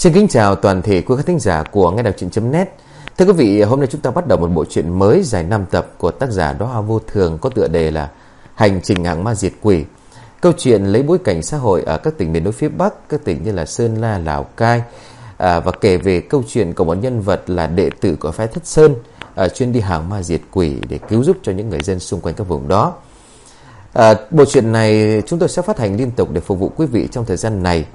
Xin kính chào toàn thể quý khán thính giả của nghe đọc truyện.net. Thưa quý vị, hôm nay chúng ta bắt đầu một bộ truyện mới dài 5 tập của tác giả Đóa Vô Thường có tựa đề là Hành trình hàng ma diệt quỷ. Câu chuyện lấy bối cảnh xã hội ở các tỉnh miền núi phía Bắc, các tỉnh như là Sơn La, Lào Cai à, và kể về câu chuyện của một nhân vật là đệ tử của phái Thất Sơn à, chuyên đi hàng ma diệt quỷ để cứu giúp cho những người dân xung quanh các vùng đó. À, bộ truyện này chúng tôi sẽ phát hành liên tục để phục vụ quý vị trong thời gian này.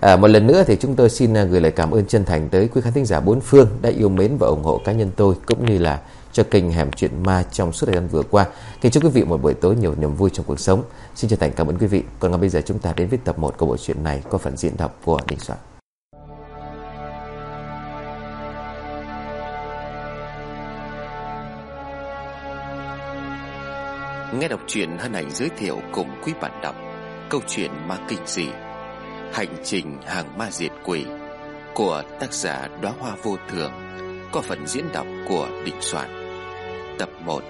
À, một lần nữa thì chúng tôi xin à, gửi lời cảm ơn chân thành tới quý khán thính giả bốn phương đã yêu mến và ủng hộ cá nhân tôi cũng như là cho kênh Hẻm Chuyện Ma trong suốt thời gian vừa qua. Kính chúc quý vị một buổi tối nhiều niềm vui trong cuộc sống. Xin chân thành cảm ơn quý vị. Còn ngay bây giờ chúng ta đến với tập 1 của bộ truyện này có phần diễn đọc của Đình Soạn. Nghe đọc truyện hân hạnh giới thiệu cùng quý bạn đọc câu chuyện ma kinh dị Hành trình hàng ma diệt quỷ của tác giả Đóa Hoa Vô Thường có phần diễn đọc của Định Soạn. Tập 1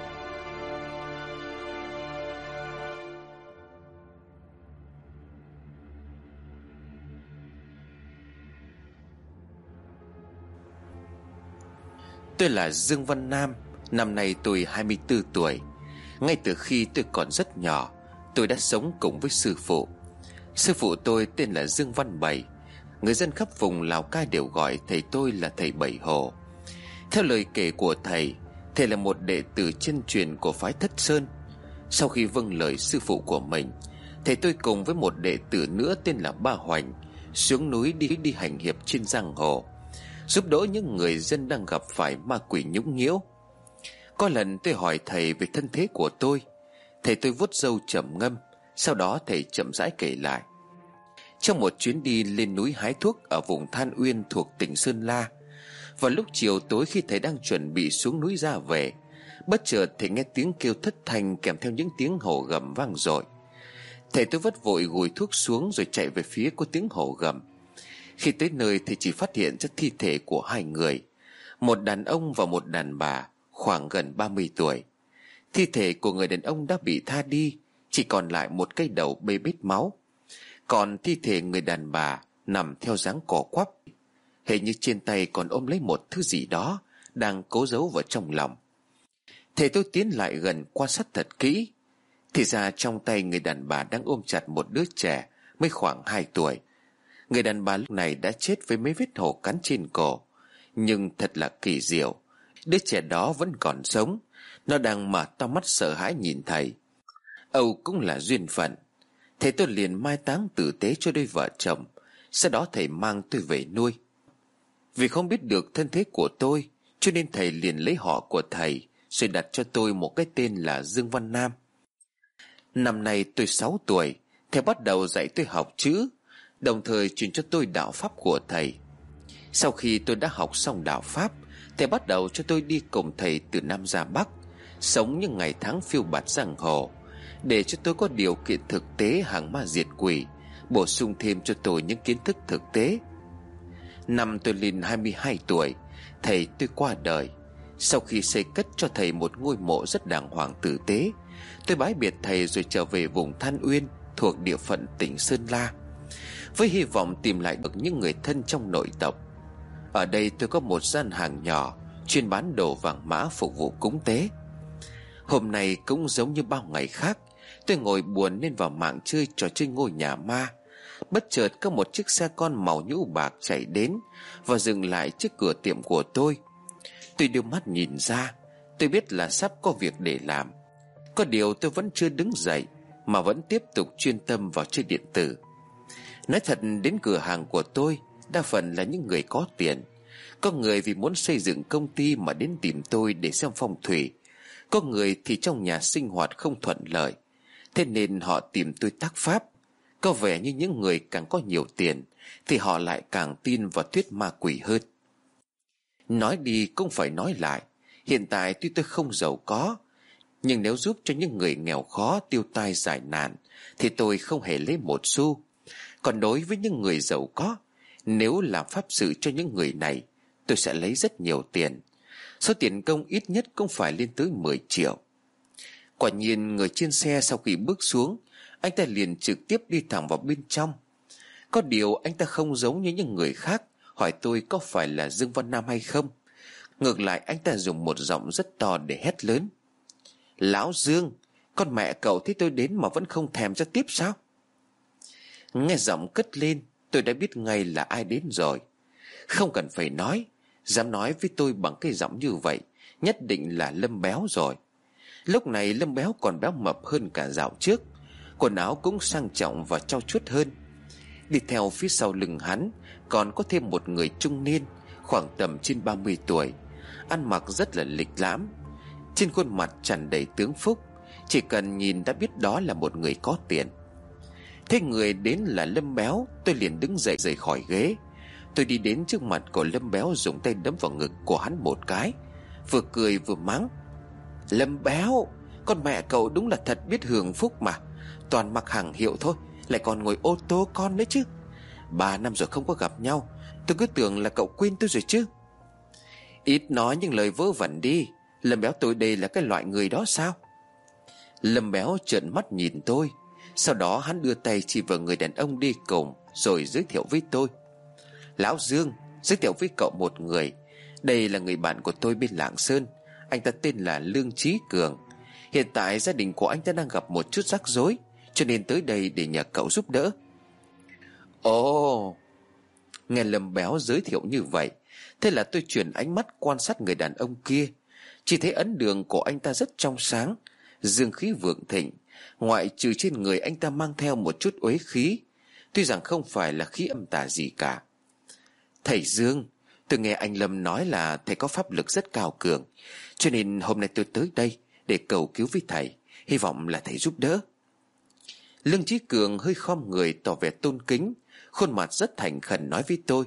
Tôi là Dương Văn Nam, năm nay tôi 24 tuổi. Ngay từ khi tôi còn rất nhỏ, tôi đã sống cùng với sư phụ Sư phụ tôi tên là Dương Văn Bảy. Người dân khắp vùng Lào Cai đều gọi thầy tôi là thầy Bảy Hồ. Theo lời kể của thầy Thầy là một đệ tử chân truyền của phái Thất Sơn. Sau khi vâng lời sư phụ của mình, Thầy tôi cùng với một đệ tử nữa tên là Ba Hoành Xuống núi đi đi hành hiệp trên giang hồ, Giúp đỡ những người dân đang gặp phải ma quỷ nhũng nhiễu. Có lần tôi hỏi thầy về thân thế của tôi, Thầy tôi vuốt râu trầm ngâm, Sau đó thầy chậm rãi kể lại trong một chuyến đi lên núi hái thuốc ở vùng Than Uyên thuộc tỉnh Sơn La. Vào lúc chiều tối khi thầy đang chuẩn bị xuống núi ra về, bất chợt thầy nghe tiếng kêu thất thanh kèm theo những tiếng hổ gầm vang dội. Thầy tôi vất vội gùi thuốc xuống rồi chạy về phía có tiếng hổ gầm. Khi tới nơi thì chỉ phát hiện ra thi thể của hai người, một đàn ông và một đàn bà khoảng gần 30 tuổi. Thi thể của người đàn ông đã bị tha đi, chỉ còn lại một cây đầu bê bết máu. Còn thi thể người đàn bà nằm theo dáng cỏ quắp. Hệ như trên tay còn ôm lấy một thứ gì đó Đang cố giấu vào trong lòng. Thầy tôi tiến lại gần quan sát thật kỹ. Thì ra trong tay người đàn bà đang ôm chặt một đứa trẻ Mới khoảng 2 tuổi. Người đàn bà lúc này đã chết với mấy vết hổ cắn trên cổ. Nhưng thật là kỳ diệu, Đứa trẻ đó vẫn còn sống. Nó đang mở to mắt sợ hãi nhìn thầy. Âu cũng là duyên phận. Thầy tôi liền mai táng tử tế cho đôi vợ chồng, Sau đó thầy mang tôi về nuôi. Vì không biết được thân thế của tôi, Cho nên thầy liền lấy họ của thầy, Rồi đặt cho tôi một cái tên là Dương Văn Nam. Năm nay tôi 6 tuổi, Thầy bắt đầu dạy tôi học chữ, Đồng thời truyền cho tôi đạo pháp của thầy. Sau khi tôi đã học xong đạo pháp, Thầy bắt đầu cho tôi đi cùng thầy từ Nam ra Bắc, Sống những ngày tháng phiêu bạt giang hồ để cho tôi có điều kiện thực tế hàng ma diệt quỷ, Bổ sung thêm cho tôi những kiến thức thực tế. Năm tôi lên 22 tuổi, Thầy tôi qua đời. Sau khi xây cất cho thầy một ngôi mộ rất đàng hoàng tử tế, Tôi bái biệt thầy rồi trở về vùng Than Uyên Thuộc địa phận tỉnh Sơn La, Với hy vọng tìm lại được những người thân trong nội tộc. Ở đây tôi có một gian hàng nhỏ Chuyên bán đồ vàng mã phục vụ cúng tế. Hôm nay cũng giống như bao ngày khác Tôi ngồi buồn nên vào mạng chơi trò chơi ngôi nhà ma. Bất chợt có một chiếc xe con màu nhũ bạc chạy đến Và dừng lại trước cửa tiệm của tôi. Tôi đưa mắt nhìn ra, Tôi biết là sắp có việc để làm. Có điều tôi vẫn chưa đứng dậy, Mà vẫn tiếp tục chuyên tâm vào chơi điện tử. Nói thật đến cửa hàng của tôi, Đa phần là những người có tiền. Có người vì muốn xây dựng công ty mà đến tìm tôi để xem phong thủy. Có người thì trong nhà sinh hoạt không thuận lợi. Thế nên họ tìm tôi tác pháp. Có vẻ như những người càng có nhiều tiền, Thì họ lại càng tin vào thuyết ma quỷ hơn. Nói đi cũng phải nói lại, Hiện tại tuy tôi không giàu có, Nhưng nếu giúp cho những người nghèo khó tiêu tai giải nạn, Thì tôi không hề lấy một xu. Còn đối với những người giàu có, Nếu làm pháp sự cho những người này, Tôi sẽ lấy rất nhiều tiền. Số tiền công ít nhất cũng phải lên tới 10 triệu. Quả nhiên, người trên xe sau khi bước xuống, Anh ta liền trực tiếp đi thẳng vào bên trong. Có điều anh ta không giống như những người khác, Hỏi tôi có phải là Dương Văn Nam hay không. Ngược lại, anh ta dùng một giọng rất to để hét lớn. Lão Dương, Con mẹ cậu thấy tôi đến mà vẫn không thèm cho tiếp sao? Nghe giọng cất lên, Tôi đã biết ngay là ai đến rồi. Không cần phải nói, Dám nói với tôi bằng cái giọng như vậy, Nhất định là Lâm Béo rồi. Lúc này Lâm Béo còn béo mập hơn cả dạo trước. Quần áo cũng sang trọng và trau chuốt hơn. Đi theo phía sau lưng hắn, Còn có thêm một người trung niên, Khoảng tầm trên 30 tuổi. Ăn mặc rất là lịch lãm. Trên khuôn mặt tràn đầy tướng phúc, Chỉ cần nhìn đã biết đó là một người có tiền. Thế người đến là Lâm Béo, Tôi liền đứng dậy rời khỏi ghế. Tôi đi đến trước mặt của Lâm Béo, Dùng tay đấm vào ngực của hắn một cái. Vừa cười vừa mắng. Lâm Béo, Con mẹ cậu đúng là thật biết hưởng phúc mà. Toàn mặc hàng hiệu thôi, Lại còn ngồi ô tô con đấy chứ. Ba năm rồi không có gặp nhau, Tôi cứ tưởng là cậu quên tôi rồi chứ. Ít nói những lời vớ vẩn đi, Lâm béo tôi đây là cái loại người đó sao? Lâm béo trợn mắt nhìn tôi, Sau đó hắn đưa tay chỉ vào người đàn ông đi cùng, Rồi giới thiệu với tôi. Lão Dương, Giới thiệu với cậu một người, Đây là người bạn của tôi bên Lạng Sơn. Anh ta tên là Lương Trí Cường. Hiện tại gia đình của anh ta đang gặp một chút rắc rối, Cho nên tới đây để nhờ cậu giúp đỡ. Ồ, Nghe Lâm Béo giới thiệu như vậy, Thế là tôi chuyển ánh mắt quan sát người đàn ông kia. Chỉ thấy ấn đường của anh ta rất trong sáng, Dương khí vượng thịnh, Ngoại trừ trên người anh ta mang theo một chút uế khí. Tuy rằng không phải là khí âm tà gì cả. Thầy Dương, Tôi nghe anh Lâm nói là thầy có pháp lực rất cao cường cho nên hôm nay tôi tới đây Để cầu cứu với thầy, Hy vọng là thầy giúp đỡ. Lương Chí Cường hơi khom người tỏ vẻ tôn kính, Khuôn mặt rất thành khẩn nói với tôi.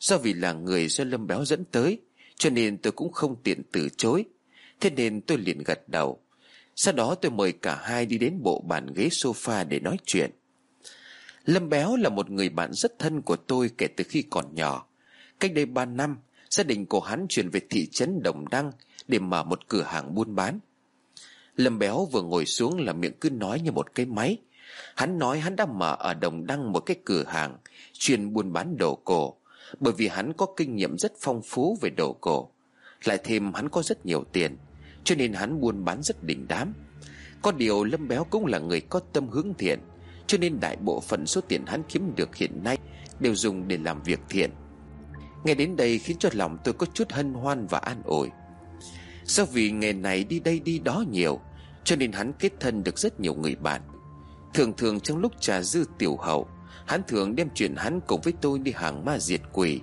Do vì là người do Lâm Béo dẫn tới, Cho nên tôi cũng không tiện từ chối. Thế nên tôi liền gật đầu. Sau đó tôi mời cả hai đi đến bộ bàn ghế sofa để nói chuyện. Lâm Béo là một người bạn rất thân của tôi kể từ khi còn nhỏ. Cách đây ba năm, Gia đình của hắn chuyển về thị trấn Đồng Đăng để mở một cửa hàng buôn bán. Lâm Béo vừa ngồi xuống là miệng cứ nói như một cái máy. Hắn nói hắn đã mở ở Đồng Đăng một cái cửa hàng Chuyên buôn bán đồ cổ, Bởi vì hắn có kinh nghiệm rất phong phú về đồ cổ. Lại thêm hắn có rất nhiều tiền, Cho nên hắn buôn bán rất đỉnh đám. Có điều Lâm Béo cũng là người có tâm hướng thiện, Cho nên đại bộ phận số tiền hắn kiếm được hiện nay Đều dùng để làm việc thiện. Nghe đến đây khiến cho lòng tôi có chút hân hoan và an ủi. Do vì nghề này đi đây đi đó nhiều, Cho nên hắn kết thân được rất nhiều người bạn. Thường thường trong lúc trà dư tiểu hậu, Hắn thường đem chuyện hắn cùng với tôi đi hàng ma diệt quỷ.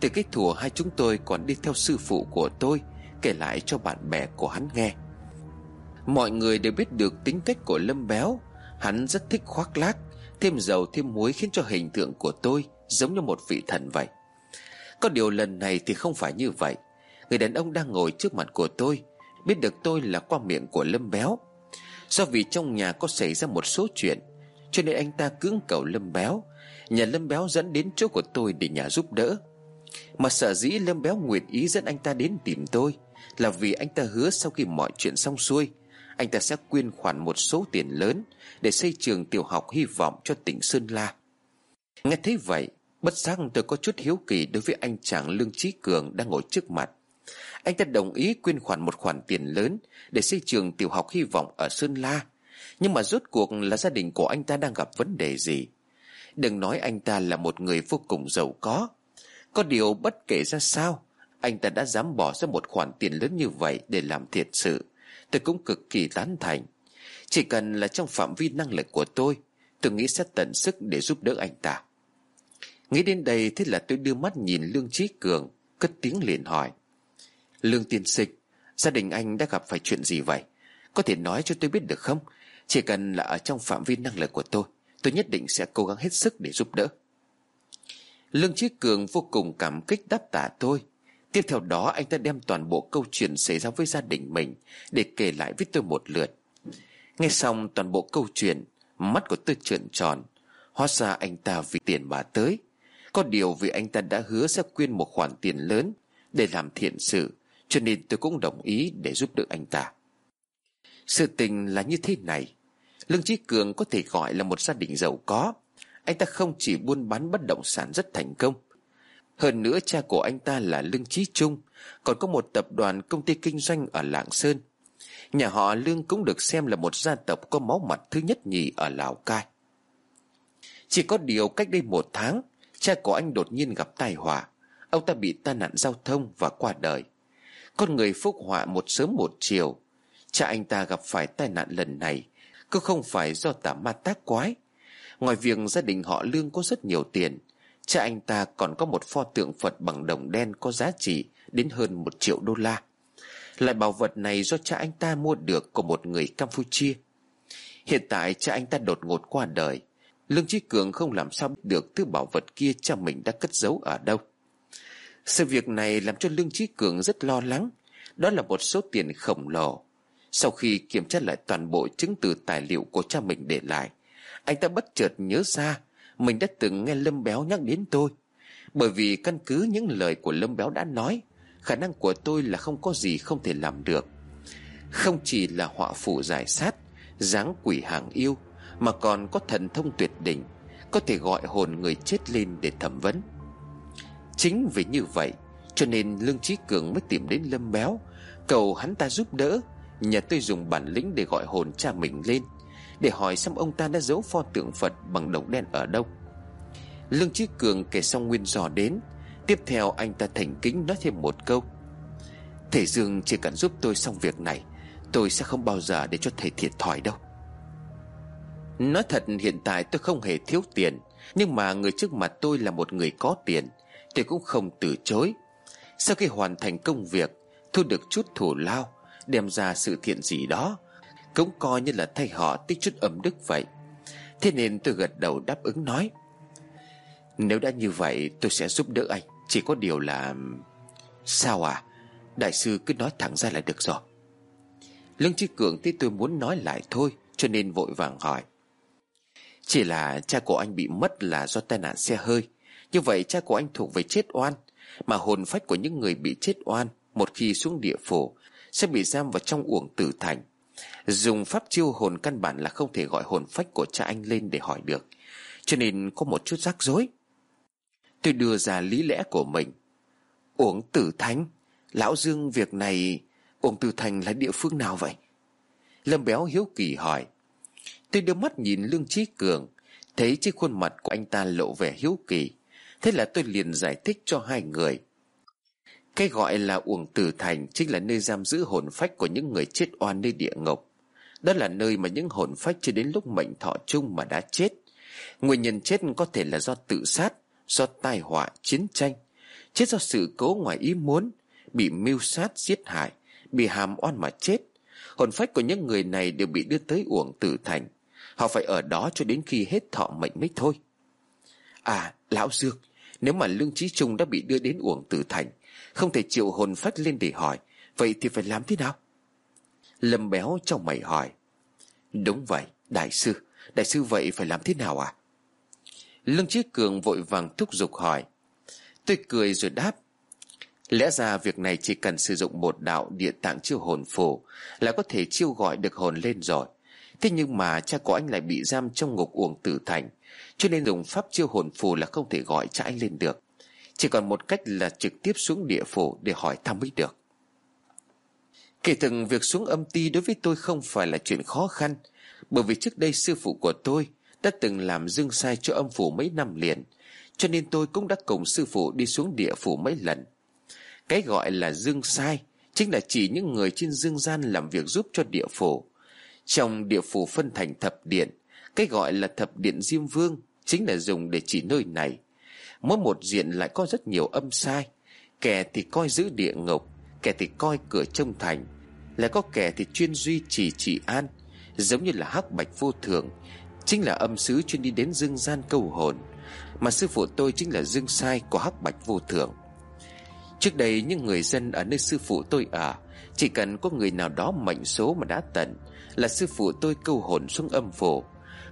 Từ cái thùa hai chúng tôi còn đi theo sư phụ của tôi, Kể lại cho bạn bè của hắn nghe. Mọi người đều biết được tính cách của Lâm Béo. Hắn rất thích khoác lác, Thêm dầu thêm muối khiến cho hình tượng của tôi Giống như một vị thần vậy. Có điều lần này thì không phải như vậy. Người đàn ông đang ngồi trước mặt của tôi, Biết được tôi là qua miệng của Lâm Béo. Do vì trong nhà có xảy ra một số chuyện, Cho nên anh ta cưỡng cầu Lâm Béo. Nhà Lâm Béo dẫn đến chỗ của tôi để nhà giúp đỡ. Mà sở dĩ Lâm Béo nguyện ý dẫn anh ta đến tìm tôi, Là vì anh ta hứa sau khi mọi chuyện xong xuôi, Anh ta sẽ quyên khoản một số tiền lớn Để xây trường tiểu học hy vọng cho tỉnh Sơn La. Nghe thấy vậy, Bất giác tôi có chút hiếu kỳ đối với anh chàng Lương Trí Cường đang ngồi trước mặt anh ta đồng ý quyên khoản một khoản tiền lớn Để xây trường tiểu học hy vọng ở Sơn La. Nhưng mà rốt cuộc là gia đình của anh ta đang gặp vấn đề gì? Đừng nói anh ta là một người vô cùng giàu có. Có điều bất kể ra sao, Anh ta đã dám bỏ ra một khoản tiền lớn như vậy Để làm thiệt sự. Tôi cũng cực kỳ tán thành. Chỉ cần là trong phạm vi năng lực của tôi Tôi nghĩ sẽ tận sức để giúp đỡ anh ta. Nghĩ đến đây, thế là tôi đưa mắt nhìn Lương Trí Cường, Cất tiếng liền hỏi. Lương tiên sinh, Gia đình anh đã gặp phải chuyện gì vậy? Có thể nói cho tôi biết được không? Chỉ cần là ở trong phạm vi năng lực của tôi Tôi nhất định sẽ cố gắng hết sức để giúp đỡ. Lương Chí Cường vô cùng cảm kích đáp tả tôi. Tiếp theo đó, anh ta đem toàn bộ câu chuyện xảy ra với gia đình mình Để kể lại với tôi một lượt. Nghe xong toàn bộ câu chuyện, Mắt của tôi trợn tròn. Hóa ra anh ta vì tiền mà tới. Có điều vì anh ta đã hứa sẽ quyên một khoản tiền lớn Để làm thiện sự cho nên tôi cũng đồng ý để giúp đỡ anh ta. Sự tình là như thế này. Lương Chí Cường có thể gọi là một gia đình giàu có. Anh ta không chỉ buôn bán bất động sản rất thành công. Hơn nữa, cha của anh ta là Lương Chí Trung, Còn có một tập đoàn công ty kinh doanh ở Lạng Sơn. Nhà họ Lương cũng được xem là một gia tộc có máu mặt thứ nhất nhì ở Lào Cai. Chỉ có điều cách đây một tháng, Cha của anh đột nhiên gặp tai họa. Ông ta bị tai nạn giao thông và qua đời. Con người phúc họa một sớm một chiều. Cha anh ta gặp phải tai nạn lần này, Cứ không phải do tà ma tác quái. Ngoài việc gia đình họ Lương có rất nhiều tiền, Cha anh ta còn có một pho tượng Phật bằng đồng đen có giá trị đến hơn một triệu đô la. Lại bảo vật này do cha anh ta mua được của một người Campuchia. Hiện tại cha anh ta đột ngột qua đời. Lương Chí Cường không làm sao biết được thứ bảo vật kia cha mình đã cất giấu ở đâu. Sự việc này làm cho Lương trí Cường rất lo lắng. Đó là một số tiền khổng lồ. Sau khi kiểm tra lại toàn bộ chứng từ tài liệu của cha mình để lại, Anh ta bất chợt nhớ ra Mình đã từng nghe Lâm Béo nhắc đến tôi. Bởi vì căn cứ những lời của Lâm Béo đã nói, Khả năng của tôi là không có gì không thể làm được. Không chỉ là họa phủ giải sát, dáng quỷ hàng yêu, Mà còn có thần thông tuyệt đỉnh, Có thể gọi hồn người chết lên để thẩm vấn. Chính vì như vậy, Cho nên Lương Trí Cường mới tìm đến Lâm Béo, Cầu hắn ta giúp đỡ, nhờ tôi dùng bản lĩnh để gọi hồn cha mình lên, Để hỏi xem ông ta đã giấu pho tượng Phật bằng đồng đen ở đâu. Lương Trí Cường kể xong nguyên dò đến, Tiếp theo anh ta thành kính nói thêm một câu. Thầy Dương chỉ cần giúp tôi xong việc này, Tôi sẽ không bao giờ để cho thầy thiệt thòi đâu. Nói thật hiện tại tôi không hề thiếu tiền, Nhưng mà người trước mặt tôi là một người có tiền Tôi cũng không từ chối. Sau khi hoàn thành công việc, Thu được chút thủ lao, Đem ra sự thiện gì đó, Cũng coi như là thay họ tích chút ẩm đức vậy. Thế nên tôi gật đầu đáp ứng nói, Nếu đã như vậy, tôi sẽ giúp đỡ anh. Chỉ có điều là, Sao à? Đại sư cứ nói thẳng ra là được rồi. Lương Chí Cường thấy tôi muốn nói lại thôi, Cho nên vội vàng hỏi, Chỉ là cha của anh bị mất là do tai nạn xe hơi như vậy cha của anh thuộc về chết oan, Mà hồn phách của những người bị chết oan Một khi xuống địa phủ Sẽ bị giam vào trong uổng tử thành. Dùng pháp chiêu hồn căn bản là không thể gọi hồn phách của cha anh lên để hỏi được. Cho nên có một chút rắc rối. Tôi đưa ra lý lẽ của mình. Uổng tử thánh, Lão Dương việc này, Uổng tử thành là địa phương nào vậy? Lâm Béo hiếu kỳ hỏi. Tôi đưa mắt nhìn Lương Trí Cường, Thấy trên khuôn mặt của anh ta lộ vẻ hiếu kỳ. Thế là tôi liền giải thích cho hai người. Cái gọi là uổng tử thành Chính là nơi giam giữ hồn phách của những người chết oan nơi địa ngục. Đó là nơi mà những hồn phách chưa đến lúc mệnh thọ chung mà đã chết. Nguyên nhân chết có thể là do tự sát Do tai họa, chiến tranh Chết do sự cố ngoài ý muốn Bị mưu sát, giết hại Bị hàm oan mà chết. Hồn phách của những người này đều bị đưa tới uổng tử thành. Họ phải ở đó cho đến khi hết thọ mệnh mới thôi. À Lão Dương nếu mà Lương Trí Trung đã bị đưa đến uổng tử thành, Không thể chịu hồn phách lên để hỏi, Vậy thì phải làm thế nào? Lâm béo trong mày hỏi. Đúng vậy, Đại sư Đại sư vậy phải làm thế nào à Lương Trí Cường vội vàng thúc giục hỏi. Tôi cười rồi đáp. Lẽ ra việc này chỉ cần sử dụng một đạo địa tạng chiêu hồn phù Là có thể chiêu gọi được hồn lên rồi. Thế nhưng mà cha của anh lại bị giam trong ngục uổng tử thành. Cho nên dùng pháp chiêu hồn phù là không thể gọi cha anh lên được. Chỉ còn một cách là trực tiếp xuống địa phủ để hỏi thăm mới được. Kể từng việc xuống âm ti đối với tôi không phải là chuyện khó khăn, Bởi vì trước đây sư phụ của tôi đã từng làm dương sai cho âm phủ mấy năm liền, Cho nên tôi cũng đã cùng sư phụ đi xuống địa phủ mấy lần. Cái gọi là dương sai Chính là chỉ những người trên dương gian làm việc giúp cho địa phủ. Trong địa phủ phân thành thập điện, Cái gọi là thập điện Diêm Vương Chính là dùng để chỉ nơi này. Mỗi một diện lại có rất nhiều âm sai. Kẻ thì coi giữ địa ngục, Kẻ thì coi cửa trông thành. Lại có kẻ thì chuyên duy trì trị an, Giống như là hắc bạch vô thường. Chính là âm sứ chuyên đi đến dương gian câu hồn, Mà sư phụ tôi chính là dương sai của hắc bạch vô thường. Trước đây những người dân ở nơi sư phụ tôi ở, Chỉ cần có người nào đó mệnh số mà đã tận, Là sư phụ tôi câu hồn xuống âm phủ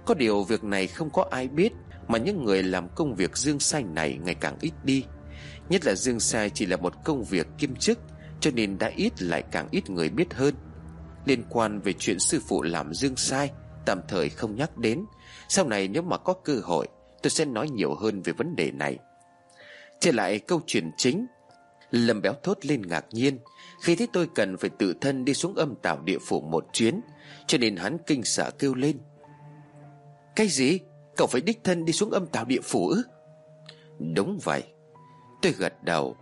Có điều việc này không có ai biết. Mà những người làm công việc dương sai này ngày càng ít đi. Nhất là dương sai chỉ là một công việc kiêm chức, Cho nên đã ít lại càng ít người biết hơn. Liên quan về chuyện sư phụ làm dương sai, Tạm thời không nhắc đến. Sau này nếu mà có cơ hội, Tôi sẽ nói nhiều hơn về vấn đề này. Trở lại câu chuyện chính. Lâm béo thốt lên ngạc nhiên. Khi thấy tôi cần phải tự thân đi xuống âm tảo địa phủ một chuyến, Cho nên hắn kinh sợ kêu lên. Cái gì? Cậu phải đích thân đi xuống âm tào địa phủ ư? Đúng vậy. Tôi gật đầu.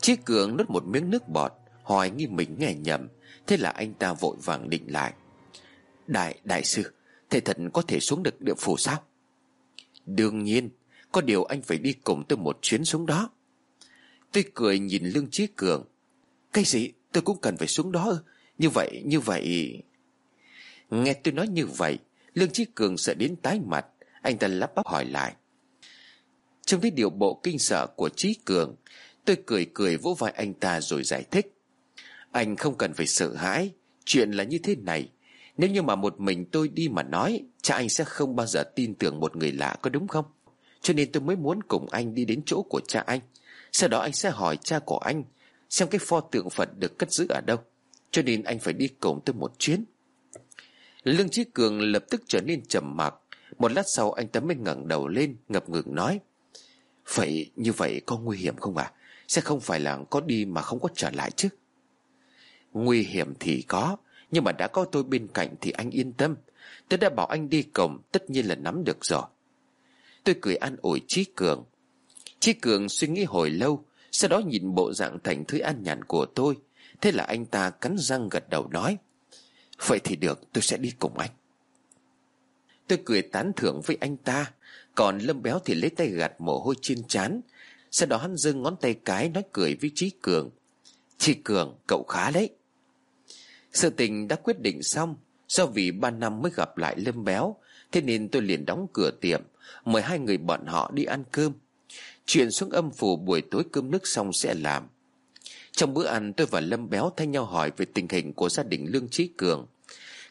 Chí Cường nuốt một miếng nước bọt Hỏi nghi mình nghe nhầm. Thế là anh ta vội vàng định lại. Đại, đại sư Thầy thật có thể xuống được địa phủ sao? Đương nhiên Có điều anh phải đi cùng tôi một chuyến xuống đó. Tôi cười nhìn Lương Chí Cường. Cái gì? Tôi cũng cần phải xuống đó Như vậy như vậy. Nghe tôi nói như vậy Lương Chí Cường sợ đến tái mặt. Anh ta lắp bắp hỏi lại. Trông thấy điều bộ kinh sợ của trí Cường, Tôi cười cười vỗ vai anh ta rồi giải thích. Anh không cần phải sợ hãi, Chuyện là như thế này. Nếu như mà một mình tôi đi mà nói Cha anh sẽ không bao giờ tin tưởng một người lạ có đúng không? Cho nên tôi mới muốn cùng anh đi đến chỗ của cha anh. Sau đó anh sẽ hỏi cha của anh, Xem cái pho tượng Phật được cất giữ ở đâu. Cho nên anh phải đi cùng tôi một chuyến. Lương trí Cường lập tức trở nên trầm mặc. Một lát sau anh tấm mới ngẩng đầu lên, Ngập ngừng nói. Vậy như vậy có nguy hiểm không ạ? À? Sẽ không phải là có đi mà không có trở lại chứ? Nguy hiểm thì có, Nhưng mà đã có tôi bên cạnh thì anh yên tâm. Tôi đã bảo anh đi cổng, Tất nhiên là nắm được rồi. Tôi cười an ủi Trí Cường. Trí Cường suy nghĩ hồi lâu, Sau đó nhìn bộ dạng thành thứ an nhàn của tôi. Thế là anh ta cắn răng gật đầu nói. Vậy thì được, tôi sẽ đi cùng anh. Tôi cười tán thưởng với anh ta. Còn Lâm Béo thì lấy tay gạt mồ hôi trên chán. Sau đó hắn dưng ngón tay cái nói cười với Trí Cường. Trí Cường, cậu khá đấy. Sự tình đã quyết định xong. Do vì ba năm mới gặp lại Lâm Béo, Thế nên tôi liền đóng cửa tiệm, Mời hai người bọn họ đi ăn cơm. Chuyện xuống âm phủ buổi tối cơm nước xong sẽ làm. Trong bữa ăn, tôi và Lâm Béo thay nhau hỏi về tình hình của gia đình Lương Trí Cường.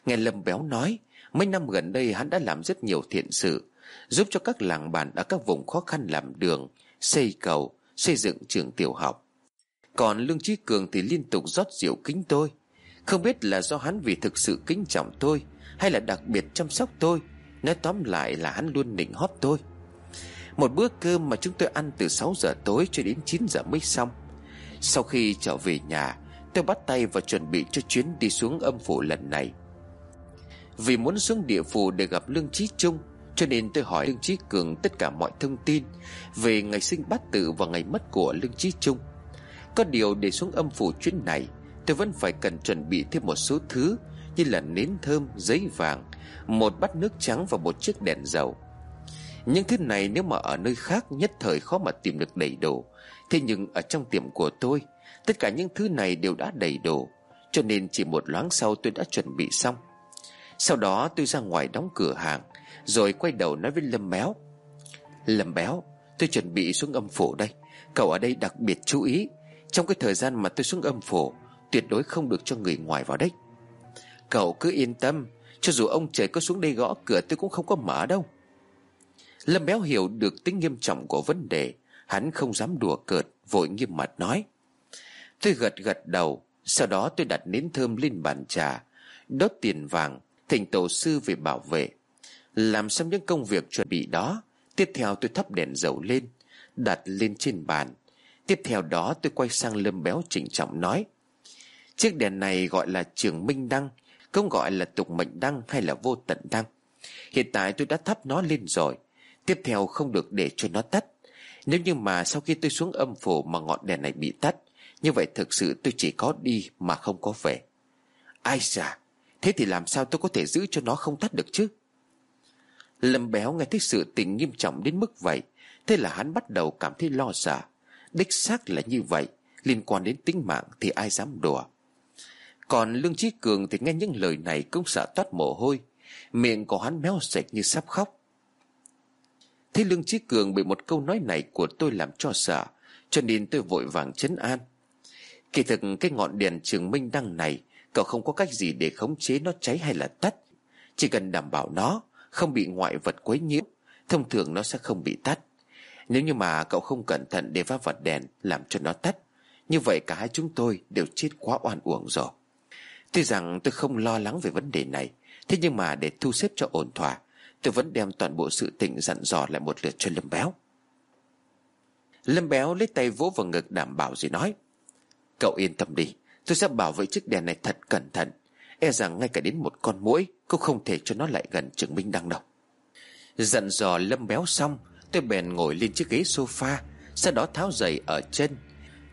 Nghe Lâm Béo nói Mấy năm gần đây hắn đã làm rất nhiều thiện sự, Giúp cho các làng bản ở các vùng khó khăn làm đường, Xây cầu, Xây dựng trường tiểu học. Còn Lương Trí Cường thì liên tục rót rượu kính tôi. Không biết là do hắn vì thực sự kính trọng tôi, Hay là đặc biệt chăm sóc tôi, Nói tóm lại là hắn luôn nịnh hót tôi. Một bữa cơm mà chúng tôi ăn từ 6 giờ tối cho đến 9 giờ mới xong. Sau khi trở về nhà, Tôi bắt tay và chuẩn bị cho chuyến đi xuống âm phủ lần này. Vì muốn xuống địa phủ để gặp Lương Trí Trung Cho nên tôi hỏi Lương Trí Cường tất cả mọi thông tin Về ngày sinh bát tự và ngày mất của Lương Trí Trung. Có điều để xuống âm phủ chuyến này Tôi vẫn phải cần chuẩn bị thêm một số thứ Như là nến thơm, giấy vàng Một bát nước trắng và một chiếc đèn dầu. Những thứ này nếu mà ở nơi khác nhất thời khó mà tìm được đầy đủ. Thế nhưng ở trong tiệm của tôi Tất cả những thứ này đều đã đầy đủ Cho nên chỉ một loáng sau tôi đã chuẩn bị xong. Sau đó tôi ra ngoài đóng cửa hàng, Rồi quay đầu nói với Lâm Béo. Lâm Béo, Tôi chuẩn bị xuống âm phủ đây. Cậu ở đây đặc biệt chú ý. Trong cái thời gian mà tôi xuống âm phủ, Tuyệt đối không được cho người ngoài vào đấy. Cậu cứ yên tâm, Cho dù ông trời có xuống đây gõ cửa, tôi cũng không có mở đâu. Lâm Béo hiểu được tính nghiêm trọng của vấn đề. Hắn không dám đùa cợt, Vội nghiêm mặt nói. Tôi gật gật đầu, Sau đó tôi đặt nến thơm lên bàn trà, Đốt tiền vàng Thỉnh tổ sư về bảo vệ. Làm xong những công việc chuẩn bị đó, Tiếp theo tôi thắp đèn dầu lên, Đặt lên trên bàn. Tiếp theo đó tôi quay sang Lâm Béo trịnh trọng nói, Chiếc đèn này gọi là trường minh đăng Không gọi là tục mệnh đăng hay là vô tận đăng. Hiện tại tôi đã thắp nó lên rồi, Tiếp theo không được để cho nó tắt. Nếu như mà sau khi tôi xuống âm phủ Mà ngọn đèn này bị tắt, Như vậy thực sự tôi chỉ có đi mà không có về. Ai xà Thế thì làm sao tôi có thể giữ cho nó không tắt được chứ? Lâm béo nghe thấy sự tình nghiêm trọng đến mức vậy, Thế là hắn bắt đầu cảm thấy lo sợ. Đích xác là như vậy, Liên quan đến tính mạng thì ai dám đùa? Còn Lương Trí Cường thì nghe những lời này cũng sợ toát mồ hôi, Miệng của hắn méo sạch như sắp khóc. Thế Lương Trí Cường bị một câu nói này của tôi làm cho sợ, Cho nên tôi vội vàng chấn an. Kỳ thực cái ngọn đèn trường minh đăng này Cậu không có cách gì để khống chế nó cháy hay là tắt. Chỉ cần đảm bảo nó Không bị ngoại vật quấy nhiễu, Thông thường nó sẽ không bị tắt. Nếu như mà cậu không cẩn thận để va vật đèn Làm cho nó tắt, Như vậy cả hai chúng tôi đều chết quá oan uổng rồi. Tuy rằng tôi không lo lắng về vấn đề này, Thế nhưng mà để thu xếp cho ổn thỏa, Tôi vẫn đem toàn bộ sự tình dặn dò lại một lượt cho Lâm Béo. Lâm béo lấy tay vỗ vào ngực đảm bảo rồi nói, Cậu yên tâm đi Tôi sẽ bảo vệ chiếc đèn này thật cẩn thận. E rằng ngay cả đến một con muỗi Cũng không thể cho nó lại gần Trường Minh Đăng đâu Dặn dò Lâm béo xong, Tôi bèn ngồi lên chiếc ghế sofa, Sau đó tháo giày ở chân.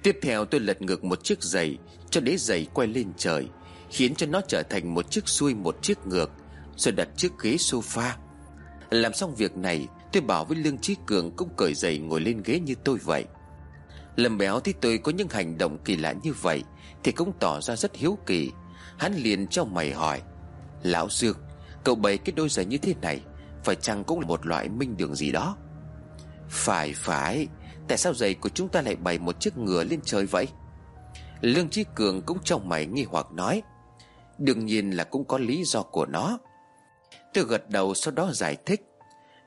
Tiếp theo tôi lật ngược một chiếc giày, Cho đế giày quay lên trời, Khiến cho nó trở thành một chiếc xuôi, một chiếc ngược, Rồi đặt chiếc ghế sofa. Làm xong việc này, Tôi bảo với Lương Trí Cường cũng cởi giày ngồi lên ghế như tôi vậy. Lâm béo thấy tôi có những hành động kỳ lạ như vậy thì cũng tỏ ra rất hiếu kỳ. Hắn liền cho mày hỏi, Lão Dương Cậu bày cái đôi giày như thế này, Phải chăng cũng là một loại minh đường gì đó? Phải phải, Tại sao giày của chúng ta lại bày một chiếc ngựa lên trời vậy? Lương Trí Cường cũng trong mày nghi hoặc nói, Đương nhiên là cũng có lý do của nó. Tôi gật đầu sau đó giải thích,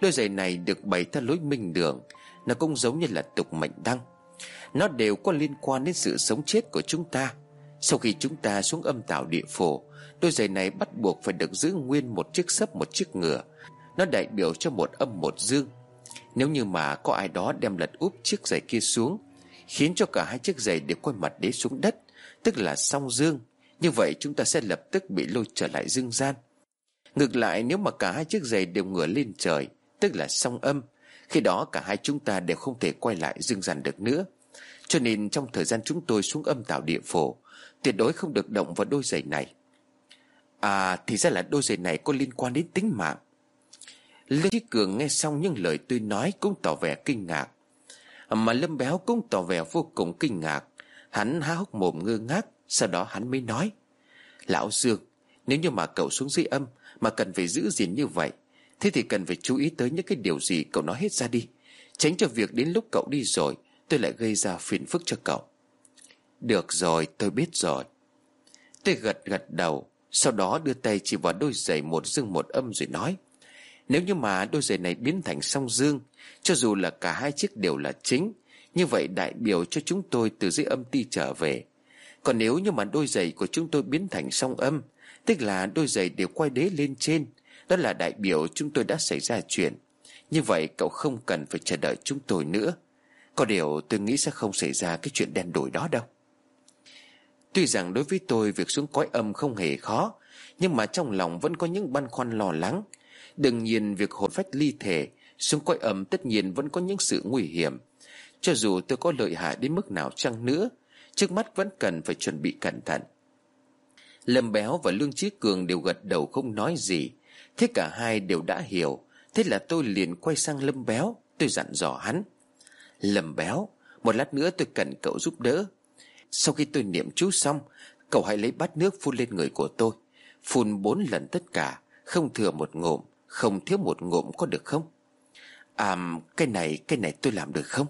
Đôi giày này được bày theo lối minh đường, Nó cũng giống như là tục mệnh đăng. Nó đều có liên quan đến sự sống chết của chúng ta. Sau khi chúng ta xuống âm tạo địa phủ Đôi giày này bắt buộc phải được giữ nguyên một chiếc sấp, một chiếc ngựa. Nó đại biểu cho một âm một dương. Nếu như mà có ai đó đem lật úp chiếc giày kia xuống, Khiến cho cả hai chiếc giày đều quay mặt đế xuống đất, Tức là song dương, Như vậy chúng ta sẽ lập tức bị lôi trở lại dương gian. Ngược lại, nếu mà cả hai chiếc giày đều ngửa lên trời, Tức là song âm, Khi đó cả hai chúng ta đều không thể quay lại dương gian được nữa. Cho nên trong thời gian chúng tôi xuống âm tạo địa phổ Tuyệt đối không được động vào đôi giày này. À thì ra là đôi giày này có liên quan đến tính mạng. Lê Chí Cường nghe xong những lời tôi nói cũng tỏ vẻ kinh ngạc. Mà Lâm Béo cũng tỏ vẻ vô cùng kinh ngạc. Hắn há hốc mồm ngơ ngác, Sau đó hắn mới nói, Lão Dương, Nếu như mà cậu xuống dưới âm, Mà cần phải giữ gìn như vậy, Thế thì cần phải chú ý tới những cái điều gì cậu nói hết ra đi. Tránh cho việc đến lúc cậu đi rồi, Tôi lại gây ra phiền phức cho cậu. Được rồi, tôi biết rồi. Tôi gật gật đầu, Sau đó đưa tay chỉ vào đôi giày một dương một âm rồi nói, Nếu như mà đôi giày này biến thành song dương, Cho dù là cả hai chiếc đều là chính, Như vậy đại biểu cho chúng tôi từ dưới âm ti trở về. Còn nếu như mà đôi giày của chúng tôi biến thành song âm, Tức là đôi giày đều quay đế lên trên, đó là đại biểu chúng tôi đã xảy ra chuyện. Như vậy cậu không cần phải chờ đợi chúng tôi nữa. Có điều tôi nghĩ sẽ không xảy ra cái chuyện đen đổi đó đâu. Tuy rằng đối với tôi, việc xuống cõi âm không hề khó, Nhưng mà trong lòng vẫn có những băn khoăn lo lắng. Đương nhiên, việc hồn phách ly thể, Xuống cõi âm tất nhiên vẫn có những sự nguy hiểm. Cho dù tôi có lợi hại đến mức nào chăng nữa, Trước mắt vẫn cần phải chuẩn bị cẩn thận. Lâm Béo và Lương Chí Cường đều gật đầu không nói gì. Thế cả hai đều đã hiểu. Thế là tôi liền quay sang Lâm Béo, Tôi dặn dò hắn. Lâm Béo, Một lát nữa tôi cần cậu giúp đỡ. Sau khi tôi niệm chú xong, Cậu hãy lấy bát nước phun lên người của tôi. Phun bốn lần tất cả, Không thừa một ngụm, Không thiếu một ngụm có được không? À cái này cái này tôi làm được không?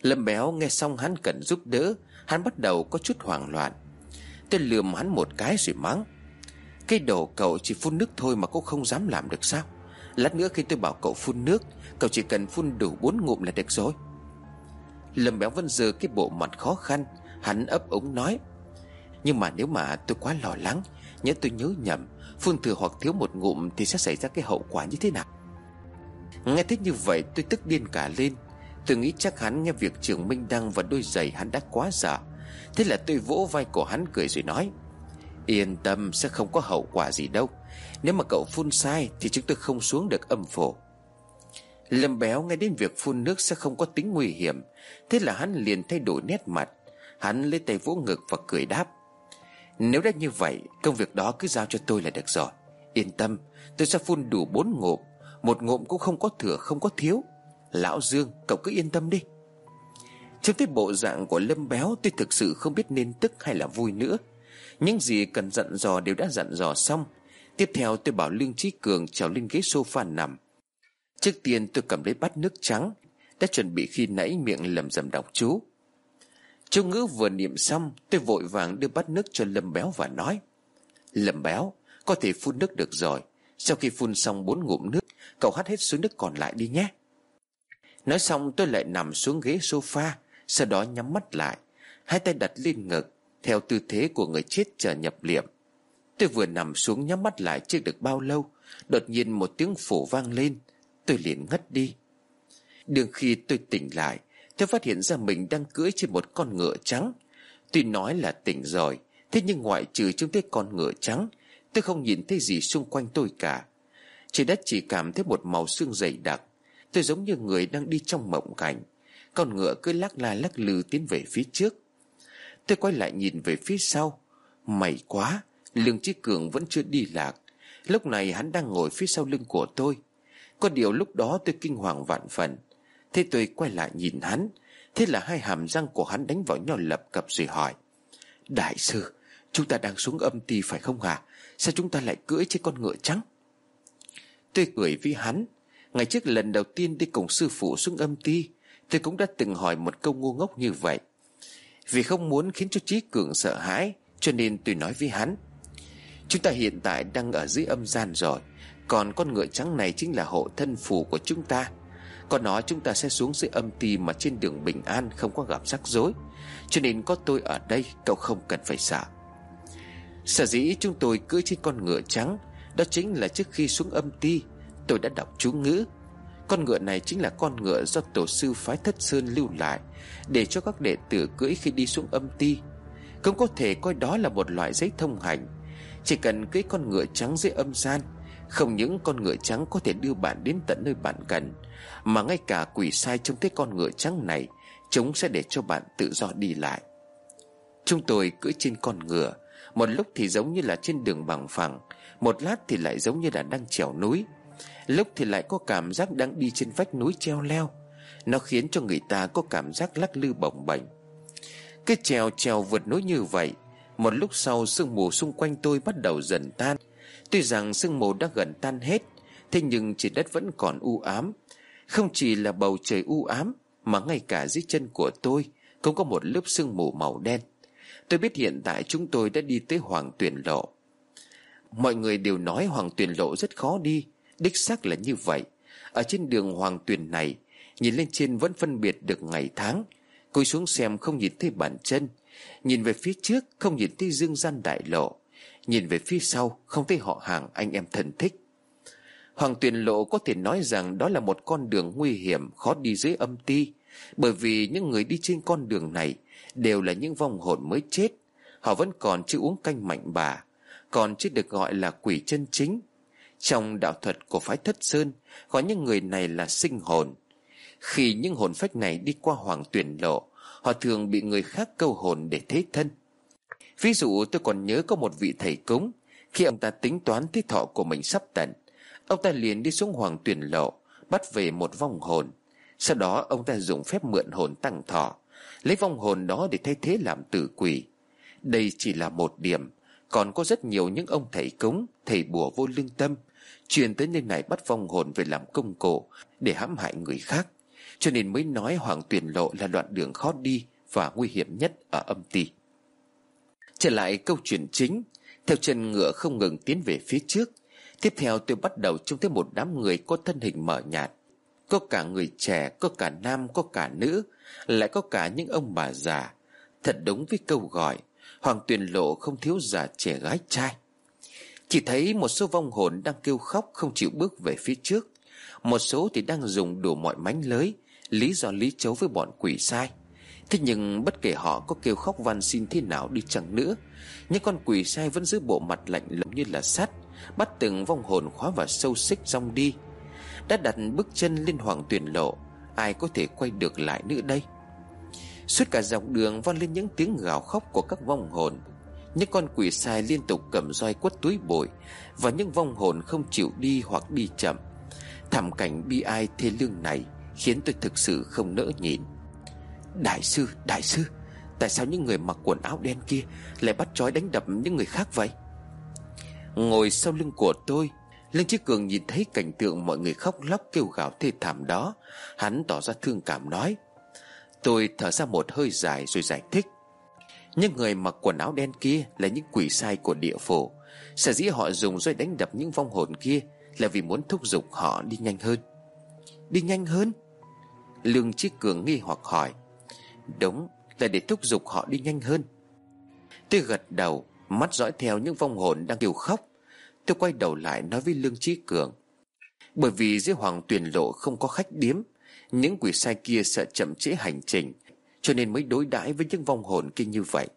Lâm Béo nghe xong hắn cần giúp đỡ, Hắn bắt đầu có chút hoảng loạn. Tôi lườm hắn một cái rồi mắng. Cái đồ cậu chỉ phun nước thôi mà cũng không dám làm được sao? Lát nữa khi tôi bảo cậu phun nước, Cậu chỉ cần phun đủ bốn ngụm là được rồi. Lâm béo vẫn giờ cái bộ mặt khó khăn Hắn ấp ống nói. Nhưng mà nếu mà tôi quá lo lắng, Nhớ tôi nhớ nhầm Phun thừa hoặc thiếu một ngụm Thì sẽ xảy ra cái hậu quả như thế nào? Nghe thích như vậy, tôi tức điên cả lên. Tôi nghĩ chắc hắn nghe việc trường Minh Đăng Và đôi giày hắn đã quá giả Thế là tôi vỗ vai của hắn cười rồi nói. Yên tâm, sẽ không có hậu quả gì đâu. Nếu mà cậu phun sai Thì chúng tôi không xuống được âm phổ. Lâm béo nghe đến việc phun nước Sẽ không có tính nguy hiểm. Thế là hắn liền thay đổi nét mặt Hắn lấy tay vỗ ngực và cười đáp. Nếu đã như vậy, Công việc đó cứ giao cho tôi là được rồi. Yên tâm, tôi sẽ phun đủ bốn ngụm. Một ngụm cũng không có thừa, không có thiếu. Lão Dương, cậu cứ yên tâm đi. Trước thấy bộ dạng của Lâm Béo, Tôi thực sự không biết nên tức hay là vui nữa. Những gì cần dặn dò đều đã dặn dò xong. Tiếp theo tôi bảo Lương Trí Cường trèo lên ghế sofa nằm. Trước tiên tôi cầm lấy bát nước trắng, Đã chuẩn bị khi nãy miệng lầm rầm đọc chú. Chú ngữ vừa niệm xong, Tôi vội vàng đưa bát nước cho Lâm Béo và nói, Lâm Béo, Có thể phun nước được rồi. Sau khi phun xong bốn ngụm nước, Cậu hắt hết số nước còn lại đi nhé. Nói xong, tôi lại nằm xuống ghế sofa, Sau đó nhắm mắt lại, Hai tay đặt lên ngực, theo tư thế của người chết chờ nhập liệm. Tôi vừa nằm xuống nhắm mắt lại chưa được bao lâu, Đột nhiên một tiếng phổ vang lên, Tôi liền ngất đi. Đường khi tôi tỉnh lại Tôi phát hiện ra mình đang cưỡi trên một con ngựa trắng. Tuy nói là tỉnh rồi Thế nhưng ngoại trừ chúng thấy con ngựa trắng, Tôi không nhìn thấy gì xung quanh tôi cả. Trên đất chỉ cảm thấy một màu xương dày đặc. Tôi giống như người đang đi trong mộng cảnh. Con ngựa cứ lắc la lắc lư tiến về phía trước. Tôi quay lại nhìn về phía sau. May quá Lương Chí Cường vẫn chưa đi lạc. Lúc này hắn đang ngồi phía sau lưng của tôi. Có điều lúc đó tôi kinh hoàng vạn phần. Thế tôi quay lại nhìn hắn. Thế là hai hàm răng của hắn đánh vào nhau lập cập rồi hỏi. Đại sư, Chúng ta đang xuống âm ti phải không hả? Sao chúng ta lại cưỡi trên con ngựa trắng? Tôi cười với hắn. Ngày trước lần đầu tiên đi cùng sư phụ xuống âm ti, Tôi cũng đã từng hỏi một câu ngu ngốc như vậy. Vì không muốn khiến cho Trí Cường sợ hãi, Cho nên tôi nói với hắn. Chúng ta hiện tại đang ở dưới âm gian rồi, Còn con ngựa trắng này chính là hộ thân phù của chúng ta. Có nó chúng ta sẽ xuống dưới âm ti Mà trên đường bình an không có gặp rắc rối. Cho nên có tôi ở đây, Cậu không cần phải sợ. Sở dĩ chúng tôi cưỡi trên con ngựa trắng, Đó chính là trước khi xuống âm ti, Tôi đã đọc chú ngữ. Con ngựa này chính là con ngựa do tổ sư phái thất sơn lưu lại, Để cho các đệ tử cưỡi khi đi xuống âm ti. Cũng có thể coi đó là một loại giấy thông hành. Chỉ cần cưỡi con ngựa trắng dưới âm gian không những con ngựa trắng có thể đưa bạn đến tận nơi bạn cần, Mà ngay cả quỷ sai trông thấy con ngựa trắng này, Chúng sẽ để cho bạn tự do đi lại. Chúng tôi cưỡi trên con ngựa, Một lúc thì giống như là trên đường bằng phẳng, Một lát thì lại giống như là đang trèo núi. Lúc thì lại có cảm giác đang đi trên vách núi treo leo, Nó khiến cho người ta có cảm giác lắc lư bồng bềnh. Cái trèo trèo vượt núi như vậy, Một lúc sau sương mù xung quanh tôi bắt đầu dần tan Tuy rằng sương mù đã gần tan hết, Thế nhưng trên đất vẫn còn u ám. Không chỉ là bầu trời u ám, Mà ngay cả dưới chân của tôi Cũng có một lớp sương mù màu đen. Tôi biết hiện tại chúng tôi đã đi tới Hoàng Tuyển Lộ. Mọi người đều nói Hoàng Tuyển Lộ rất khó đi, Đích xác là như vậy. Ở trên đường Hoàng Tuyền này, Nhìn lên trên vẫn phân biệt được ngày tháng. Cúi xuống xem không nhìn thấy bàn chân, Nhìn về phía trước không nhìn thấy dương gian đại lộ. Nhìn về phía sau, không thấy họ hàng anh em thân thích. Hoàng Tuyền Lộ có thể nói rằng đó là một con đường nguy hiểm, khó đi dưới âm ti. Bởi vì những người đi trên con đường này Đều là những vong hồn mới chết. Họ vẫn còn chưa uống canh mạnh bà, Còn chưa được gọi là quỷ chân chính. Trong đạo thuật của phái Thất Sơn, có những người này là sinh hồn. Khi những hồn phách này đi qua hoàng tuyển lộ, Họ thường bị người khác câu hồn để thế thân. Ví dụ tôi còn nhớ có một vị thầy cúng, Khi ông ta tính toán thế thọ của mình sắp tận, Ông ta liền đi xuống hoàng tuyển lộ Bắt về một vong hồn. Sau đó ông ta dùng phép mượn hồn tăng thọ, Lấy vong hồn đó để thay thế làm tử quỷ. Đây chỉ là một điểm, Còn có rất nhiều những ông thầy cúng, Thầy bùa vô lương tâm, Truyền tới nơi này bắt vong hồn về làm công cụ Để hãm hại người khác. Cho nên mới nói Hoàng tuyển Lộ là đoạn đường khó đi Và nguy hiểm nhất ở âm ti. Trở lại câu chuyện chính Theo chân ngựa không ngừng tiến về phía trước. Tiếp theo tôi bắt đầu trông thấy một đám người có thân hình mở nhạt. Có cả người trẻ, có cả nam, có cả nữ Lại có cả những ông bà già. Thật đúng với câu gọi Hoàng tuyền lộ không thiếu già trẻ gái trai. Chỉ thấy một số vong hồn đang kêu khóc không chịu bước về phía trước. Một số thì đang dùng đủ mọi mánh lới Lý do lý chấu với bọn quỷ sai. Thế nhưng bất kể họ có kêu khóc van xin thế nào đi chăng nữa, Những con quỷ sai vẫn giữ bộ mặt lạnh lùng như là sắt, Bắt từng vong hồn khóa vào sâu xích rong đi. Đã đặt bước chân lên hoàng tuyển lộ, Ai có thể quay được lại nữa đây? Suốt cả dọc đường vang lên những tiếng gào khóc của các vong hồn. Những con quỷ sai liên tục cầm roi quất túi bụi Và những vong hồn không chịu đi hoặc đi chậm. Thảm cảnh bi ai thê lương này Khiến tôi thực sự không nỡ nhìn. Đại sư, đại sư Tại sao những người mặc quần áo đen kia Lại bắt trói đánh đập những người khác vậy? Ngồi sau lưng của tôi Lương Chí Cường nhìn thấy cảnh tượng mọi người khóc lóc kêu gào thê thảm đó. Hắn tỏ ra thương cảm nói Tôi thở ra một hơi dài rồi giải thích. Những người mặc quần áo đen kia Là những quỷ sai của địa phủ. Sở dĩ họ dùng roi đánh đập những vong hồn kia Là vì muốn thúc giục họ đi nhanh hơn. Đi nhanh hơn? Lương Chí Cường nghi hoặc hỏi. Đúng, là để thúc giục họ đi nhanh hơn. Tôi gật đầu, Mắt dõi theo những vong hồn đang kêu khóc. Tôi quay đầu lại nói với Lương trí Cường. Bởi vì dưới hoàng tuyển lộ không có khách điếm, Những quỷ sai kia sợ chậm trễ hành trình, Cho nên mới đối đãi với những vong hồn kia như vậy.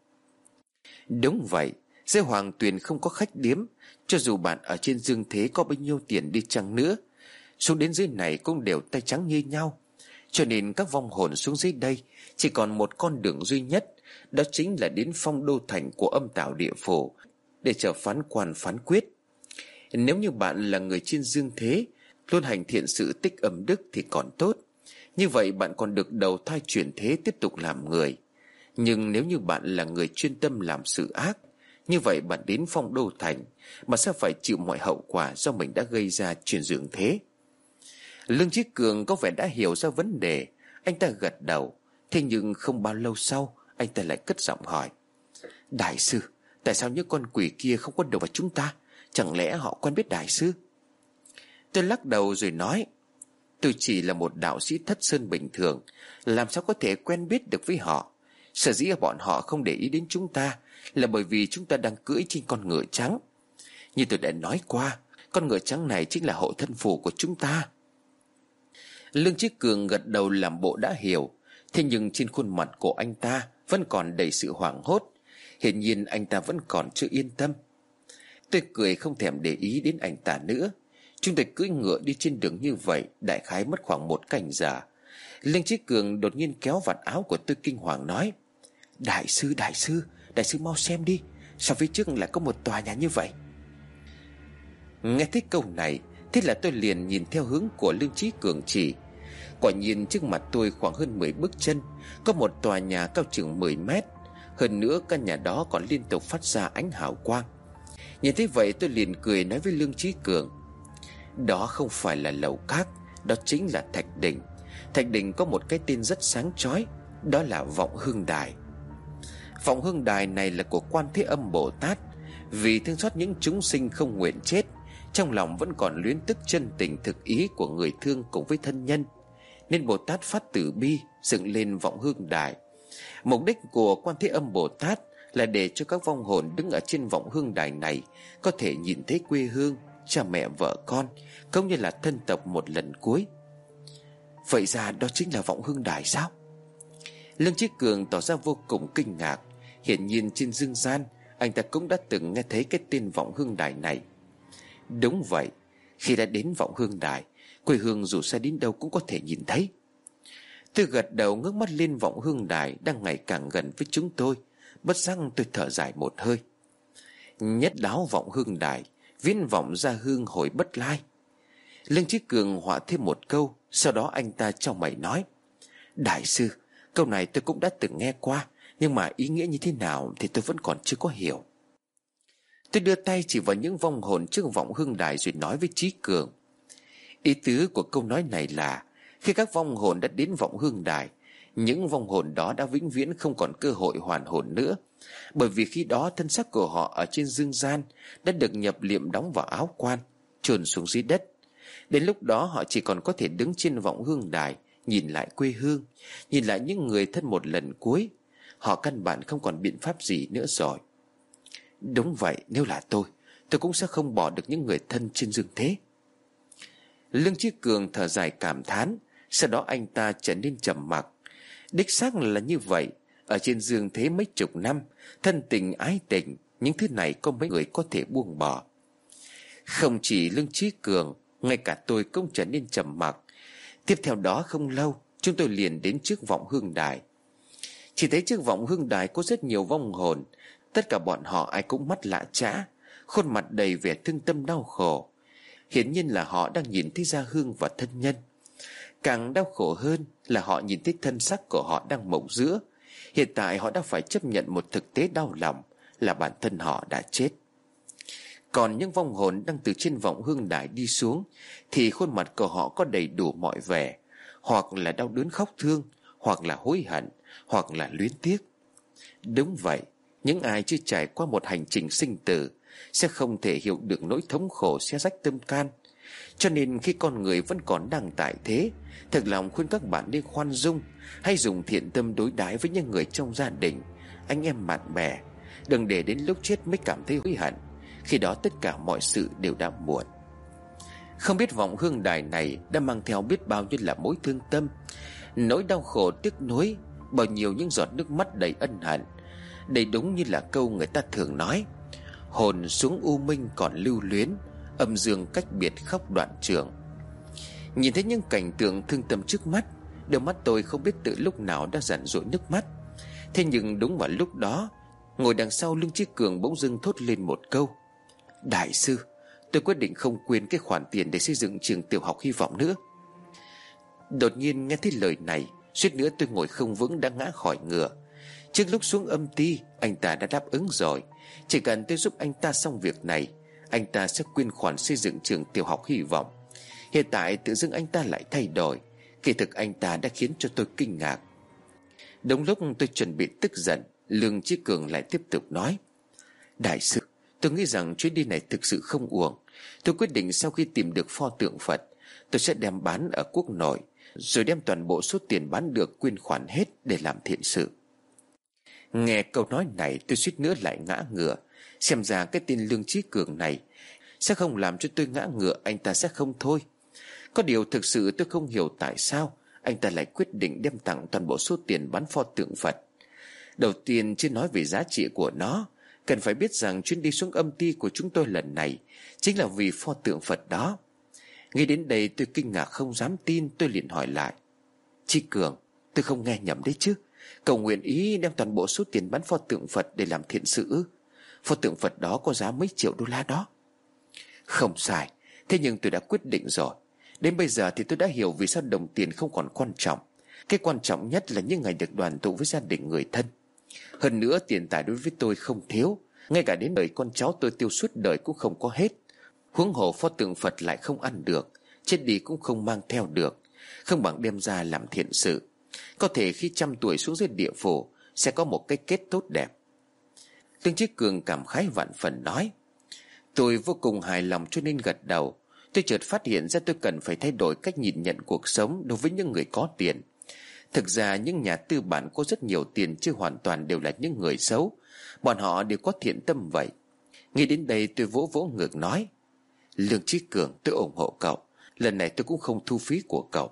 Đúng vậy, Dưới hoàng tuyền không có khách điếm, Cho dù bạn ở trên dương thế có bao nhiêu tiền đi chăng nữa, Xuống đến dưới này cũng đều tay trắng như nhau. Cho nên các vong hồn xuống dưới đây, Chỉ còn một con đường duy nhất, Đó chính là đến phong đô thành của âm tạo địa phủ, Để chờ phán quan phán quyết. Nếu như bạn là người trên dương thế, Luôn hành thiện sự tích âm đức thì còn tốt. Như vậy bạn còn được đầu thai chuyển thế tiếp tục làm người. Nhưng nếu như bạn là người chuyên tâm làm sự ác, Như vậy bạn đến phong đô thành Mà sẽ phải chịu mọi hậu quả do mình đã gây ra chuyển dưỡng thế. Lương Chí Cường có vẻ đã hiểu ra vấn đề. Anh ta gật đầu. Thế nhưng không bao lâu sau, Anh ta lại cất giọng hỏi. Đại sư, Tại sao những con quỷ kia không quân đầu vào chúng ta? Chẳng lẽ họ quen biết đại sư? Tôi lắc đầu rồi nói. Tôi chỉ là một đạo sĩ thất sơn bình thường. Làm sao có thể quen biết được với họ? Sở dĩ bọn họ không để ý đến chúng ta Là bởi vì chúng ta đang cưỡi trên con ngựa trắng. Như tôi đã nói qua, Con ngựa trắng này chính là hộ thân phù của chúng ta. Lương Chí Cường gật đầu làm bộ đã hiểu. Thế nhưng trên khuôn mặt của anh ta Vẫn còn đầy sự hoảng hốt. Hiển nhiên anh ta vẫn còn chưa yên tâm. Tôi cười không thèm để ý đến anh ta nữa. Chúng tôi cưỡi ngựa đi trên đường như vậy Đại khái mất khoảng một cảnh giờ. Lương Chí Cường đột nhiên kéo vạt áo của tôi kinh hoàng nói Đại sư, đại sư, đại sư mau xem đi Sao phía trước lại có một tòa nhà như vậy. Nghe thấy câu này Thế là tôi liền nhìn theo hướng của Lương Chí Cường chỉ. Quả nhiên trước mặt tôi khoảng hơn 10 bước chân, Có một tòa nhà cao chừng 10 mét. Hơn nữa, căn nhà đó còn liên tục phát ra ánh hào quang. Nhìn thấy vậy, tôi liền cười nói với Lương trí Cường, Đó không phải là lầu cát, Đó chính là Thạch Đình. Thạch Đình có một cái tên rất sáng chói, Đó là Vọng Hương Đài. Vọng Hương Đài này là của quan thế âm Bồ Tát. Vì thương xót những chúng sinh không nguyện chết, Trong lòng vẫn còn luyến tức chân tình thực ý của người thương cùng với thân nhân. Nên Bồ Tát phát tử bi dựng lên Vọng Hương Đài Mục đích của quan thế âm Bồ Tát là để cho các vong hồn đứng ở trên vọng hương đài này có thể nhìn thấy quê hương, cha mẹ vợ con, cũng như là thân tộc một lần cuối. Vậy ra đó chính là vọng hương đài sao? Lương Chí Cường tỏ ra vô cùng kinh ngạc, hiển nhiên trên dương gian anh ta cũng đã từng nghe thấy cái tên vọng hương đài này. Đúng vậy, khi đã đến vọng hương đài, quê hương dù xa đến đâu cũng có thể nhìn thấy. Tôi gật đầu ngước mắt lên vọng hương đài đang ngày càng gần với chúng tôi. Bất giác tôi thở dài một hơi. Nhất đáo vọng hương đài, Viễn vọng ra hương hồi bất lai. Lương Chí Cường họa thêm một câu, Sau đó anh ta trong mày nói, Đại sư, Câu này tôi cũng đã từng nghe qua, Nhưng mà ý nghĩa như thế nào Thì tôi vẫn còn chưa có hiểu. Tôi đưa tay chỉ vào những vong hồn trước vọng hương đài Rồi nói với Chí Cường Ý tứ của câu nói này là, Khi các vong hồn đã đến vọng hương đài, những vong hồn đó đã vĩnh viễn không còn cơ hội hoàn hồn nữa. Bởi vì khi đó thân xác của họ ở trên dương gian Đã được nhập liệm đóng vào áo quan Trồn xuống dưới đất. Đến lúc đó họ chỉ còn có thể đứng trên vọng hương đài, Nhìn lại quê hương, Nhìn lại những người thân một lần cuối. Họ căn bản không còn biện pháp gì nữa rồi. Đúng vậy, nếu là tôi Tôi cũng sẽ không bỏ được những người thân trên dương thế. Lương Chí Cường thở dài cảm thán, Sau đó anh ta trở nên trầm mặc. Đích xác là như vậy. Ở trên giường thế mấy chục năm, Thân tình ái tình, Những thứ này có mấy người có thể buông bỏ. Không chỉ Lương Trí Cường, Ngay cả tôi cũng trở nên trầm mặc. Tiếp theo đó không lâu, Chúng tôi liền đến trước vọng hương đài. Chỉ thấy trước vọng hương đài Có rất nhiều vong hồn. Tất cả bọn họ ai cũng mắt lạ trã, Khuôn mặt đầy vẻ thương tâm đau khổ. Hiển nhiên là họ đang nhìn thấy gia hương và thân nhân. Càng đau khổ hơn là họ nhìn thấy thân xác của họ đang mộng giữa. Hiện tại họ đã phải chấp nhận một thực tế đau lòng Là bản thân họ đã chết. Còn những vong hồn đang từ trên vọng hương đài đi xuống, Thì khuôn mặt của họ có đầy đủ mọi vẻ. Hoặc là đau đớn khóc thương, Hoặc là hối hận, Hoặc là luyến tiếc. Đúng vậy, Những ai chưa trải qua một hành trình sinh tử sẽ không thể hiểu được nỗi thống khổ xé rách tâm can. Cho nên khi con người vẫn còn đang tại thế, Thật lòng khuyên các bạn nên khoan dung, Hay dùng thiện tâm đối đãi với những người trong gia đình, Anh em bạn bè. Đừng để đến lúc chết mới cảm thấy hối hận, Khi đó tất cả mọi sự đều đã muộn. Không biết vọng hương đài này Đã mang theo biết bao nhiêu là mối thương tâm. Nỗi đau khổ tiếc nuối, Bao nhiêu những giọt nước mắt đầy ân hận. Đây đúng như là câu người ta thường nói Hồn xuống u minh còn lưu luyến, Âm dương cách biệt khóc đoạn trường. Nhìn thấy những cảnh tượng thương tâm trước mắt, Đôi mắt tôi không biết từ lúc nào đã giản dỗi nước mắt. Thế nhưng đúng vào lúc đó, Ngồi đằng sau lưng chiếc cường bỗng dưng thốt lên một câu. Đại sư, Tôi quyết định không quên cái khoản tiền để xây dựng trường tiểu học hy vọng nữa. Đột nhiên nghe thấy lời này, Suýt nữa tôi ngồi không vững đã ngã khỏi ngựa. Trước lúc xuống âm ti, Anh ta đã đáp ứng rồi. Chỉ cần tôi giúp anh ta xong việc này, Anh ta sẽ quyên khoản xây dựng trường tiểu học hy vọng. Hiện tại tự dưng anh ta lại thay đổi. Kỳ thực anh ta đã khiến cho tôi kinh ngạc. Đúng lúc tôi chuẩn bị tức giận, Lương Chí Cường lại tiếp tục nói. Đại sư, Tôi nghĩ rằng chuyến đi này thực sự không uổng. Tôi quyết định sau khi tìm được pho tượng Phật, Tôi sẽ đem bán ở quốc nội, Rồi đem toàn bộ số tiền bán được quyên khoản hết để làm thiện sự. Nghe câu nói này, tôi suýt nữa lại ngã ngựa. Xem ra cái tin Lương trí Cường này Sẽ không làm cho tôi ngã ngựa, Anh ta sẽ không thôi. Có điều thực sự tôi không hiểu tại sao Anh ta lại quyết định đem tặng toàn bộ số tiền bán pho tượng Phật. Đầu tiên, chưa nói về giá trị của nó. Cần phải biết rằng chuyến đi xuống âm ti của chúng tôi lần này Chính là vì pho tượng Phật đó. Nghĩ đến đây, tôi kinh ngạc không dám tin, Tôi liền hỏi lại. Chi Cường, tôi không nghe nhầm đấy chứ. Cầu nguyện ý đem toàn bộ số tiền bán pho tượng Phật để làm thiện sự. Pho tượng Phật đó có giá mấy triệu đô la đó. Không sai, Thế nhưng tôi đã quyết định rồi. Đến bây giờ thì tôi đã hiểu vì sao đồng tiền không còn quan trọng. Cái quan trọng nhất là những ngày được đoàn tụ với gia đình người thân. Hơn nữa tiền tài đối với tôi không thiếu. Ngay cả đến đời con cháu tôi tiêu suốt đời cũng không có hết. Huống hồ pho tượng Phật lại không ăn được, Chết đi cũng không mang theo được. Không bằng đem ra làm thiện sự. Có thể khi trăm tuổi xuống dưới địa phủ, Sẽ có một cái kết tốt đẹp. Tương Chí Cường cảm khái vạn phần nói, Tôi vô cùng hài lòng cho nên gật đầu. Tôi chợt phát hiện ra tôi cần phải thay đổi cách nhìn nhận cuộc sống đối với những người có tiền. Thực ra những nhà tư bản có rất nhiều tiền Chứ hoàn toàn đều là những người xấu. Bọn họ đều có thiện tâm vậy. Nghĩ đến đây tôi vỗ vỗ ngược nói, Lương Chí Cường, tôi ủng hộ cậu. Lần này tôi cũng không thu phí của cậu.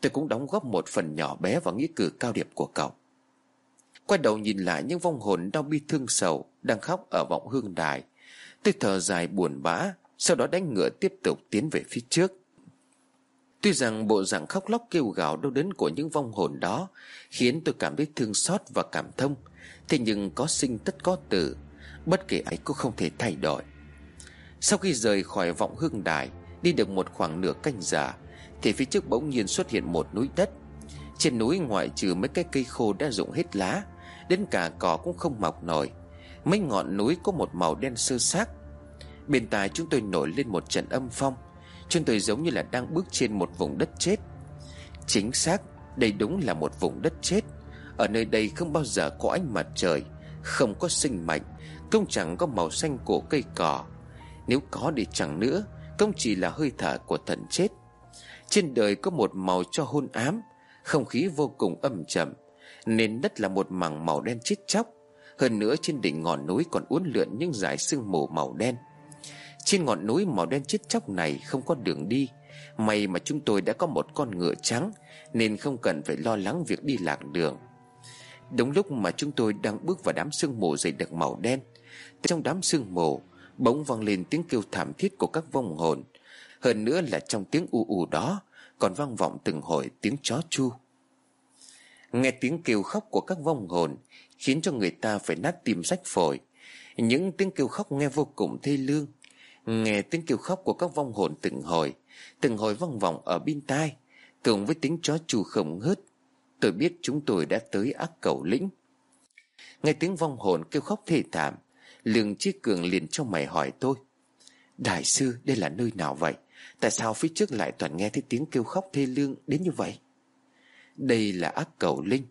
Tôi cũng đóng góp một phần nhỏ bé vào nghĩa cử cao điệp của cậu. Quay đầu nhìn lại những vong hồn đau bi thương sầu Đang khóc ở vọng hương đài, Tôi thở dài buồn bã, Sau đó đánh ngựa tiếp tục tiến về phía trước. Tuy rằng bộ dạng khóc lóc kêu gào đau đớn của những vong hồn đó Khiến tôi cảm thấy thương xót và cảm thông, Thế nhưng có sinh tất có tử, Bất kể ai cũng không thể thay đổi. Sau khi rời khỏi vọng hương đài, Đi được một khoảng nửa canh giờ thì phía trước bỗng nhiên xuất hiện một núi đất. Trên núi ngoại trừ mấy cái cây khô đã rụng hết lá, Đến cả cỏ cũng không mọc nổi. Mấy ngọn núi có một màu đen sơ xác. Bên tai chúng tôi nổi lên một trận âm phong. Chúng tôi giống như là đang bước trên một vùng đất chết. Chính xác, Đây đúng là một vùng đất chết. Ở nơi đây không bao giờ có ánh mặt trời, Không có sinh mệnh Không chẳng có màu xanh của cây cỏ. Nếu có thì chẳng nữa, Cũng chỉ là hơi thở của thần chết. Trên đời có một màu cho hôn ám, Không khí vô cùng âm trầm Nên đất là một mảng màu đen chết chóc. Hơn nữa trên đỉnh ngọn núi còn uốn lượn những dải sương mù màu đen. Trên ngọn núi màu đen chết chóc này không có đường đi. May mà chúng tôi đã có một con ngựa trắng, Nên không cần phải lo lắng việc đi lạc đường. Đúng lúc mà chúng tôi đang bước vào đám sương mù dày đặc màu đen, Trong đám sương mù Bỗng vang lên tiếng kêu thảm thiết của các vong hồn. Hơn nữa là trong tiếng u u đó, Còn vang vọng từng hồi tiếng chó chu. Nghe tiếng kêu khóc của các vong hồn, Khiến cho người ta phải nát tim rách phổi. Những tiếng kêu khóc nghe vô cùng thê lương. Nghe tiếng kêu khóc của các vong hồn từng hồi Từng hồi vang vọng ở bên tai, Cùng với tiếng chó chu không ngớt Tôi biết chúng tôi đã tới ác cầu lĩnh. Nghe tiếng vong hồn kêu khóc thê thảm, Lương Chí Cường liền trong mày hỏi tôi, Đại sư, đây là nơi nào vậy? Tại sao phía trước lại toàn nghe thấy tiếng kêu khóc thê lương đến như vậy? Đây là ác cầu linh.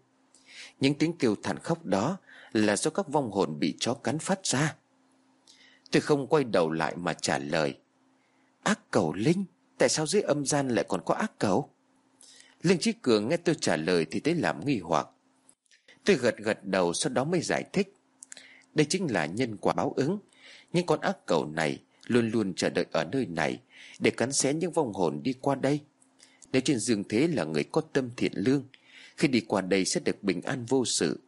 Những tiếng kêu thảm khóc đó Là do các vong hồn bị chó cắn phát ra. Tôi không quay đầu lại mà trả lời. Ác cầu Linh? Tại sao dưới âm gian lại còn có ác cầu? Linh trí Cường nghe tôi trả lời Thì thấy làm nghi hoặc. Tôi gật gật đầu sau đó mới giải thích. Đây chính là nhân quả báo ứng. Những con ác cầu này Luôn luôn chờ đợi ở nơi này. Để cắn xé những vong hồn đi qua đây. Nếu trên dương thế là người có tâm thiện lương, Khi đi qua đây sẽ được bình an vô sự.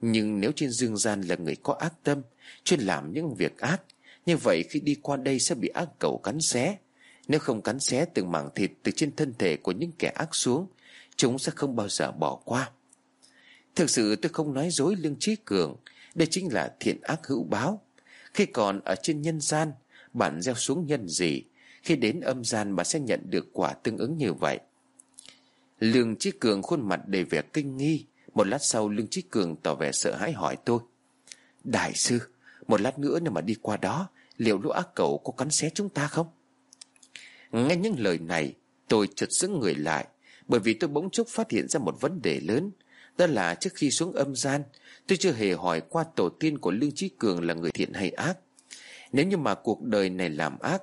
Nhưng nếu trên dương gian là người có ác tâm, Chuyên làm những việc ác, Như vậy khi đi qua đây sẽ bị ác cầu cắn xé. Nếu không cắn xé từng mảng thịt Từ trên thân thể của những kẻ ác xuống, Chúng sẽ không bao giờ bỏ qua. Thực sự tôi không nói dối Lương Trí Cường, Đây chính là thiện ác hữu báo. Khi còn ở trên nhân gian, Bạn gieo xuống nhân gì khi đến âm gian bà sẽ nhận được quả tương ứng như vậy. Lương Chí Cường khuôn mặt đầy vẻ kinh nghi. Một lát sau, Lương Chí Cường tỏ vẻ sợ hãi hỏi tôi. Đại sư, Một lát nữa nếu mà đi qua đó, Liệu lũ ác cầu có cắn xé chúng ta không? Nghe những lời này, Tôi chợt sững người lại, Bởi vì tôi bỗng chốc phát hiện ra một vấn đề lớn. Đó là trước khi xuống âm gian, Tôi chưa hề hỏi qua tổ tiên của Lương Chí Cường là người thiện hay ác. Nếu như mà cuộc đời này làm ác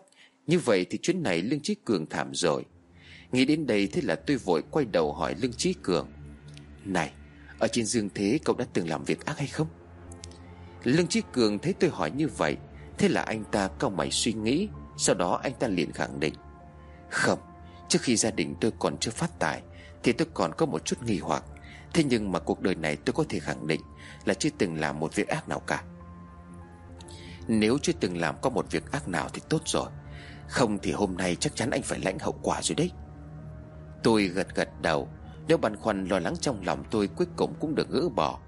như vậy thì chuyến này Lương Trí Cường thảm rồi. Nghĩ đến đây thế là tôi vội quay đầu hỏi Lương Trí Cường. Này, Ở trên dương thế cậu đã từng làm việc ác hay không? Lương Trí Cường thấy tôi hỏi như vậy, Thế là anh ta cao mày suy nghĩ, Sau đó anh ta liền khẳng định. Không, Trước khi gia đình tôi còn chưa phát tài, Thì tôi còn có một chút nghi hoặc. Thế nhưng mà cuộc đời này tôi có thể khẳng định Là chưa từng làm một việc ác nào cả. Nếu chưa từng làm có một việc ác nào thì tốt rồi không thì hôm nay chắc chắn anh phải lãnh hậu quả rồi đấy. Tôi gật gật đầu. Nếu băn khoăn lo lắng trong lòng tôi Cuối cùng cũng được gỡ bỏ.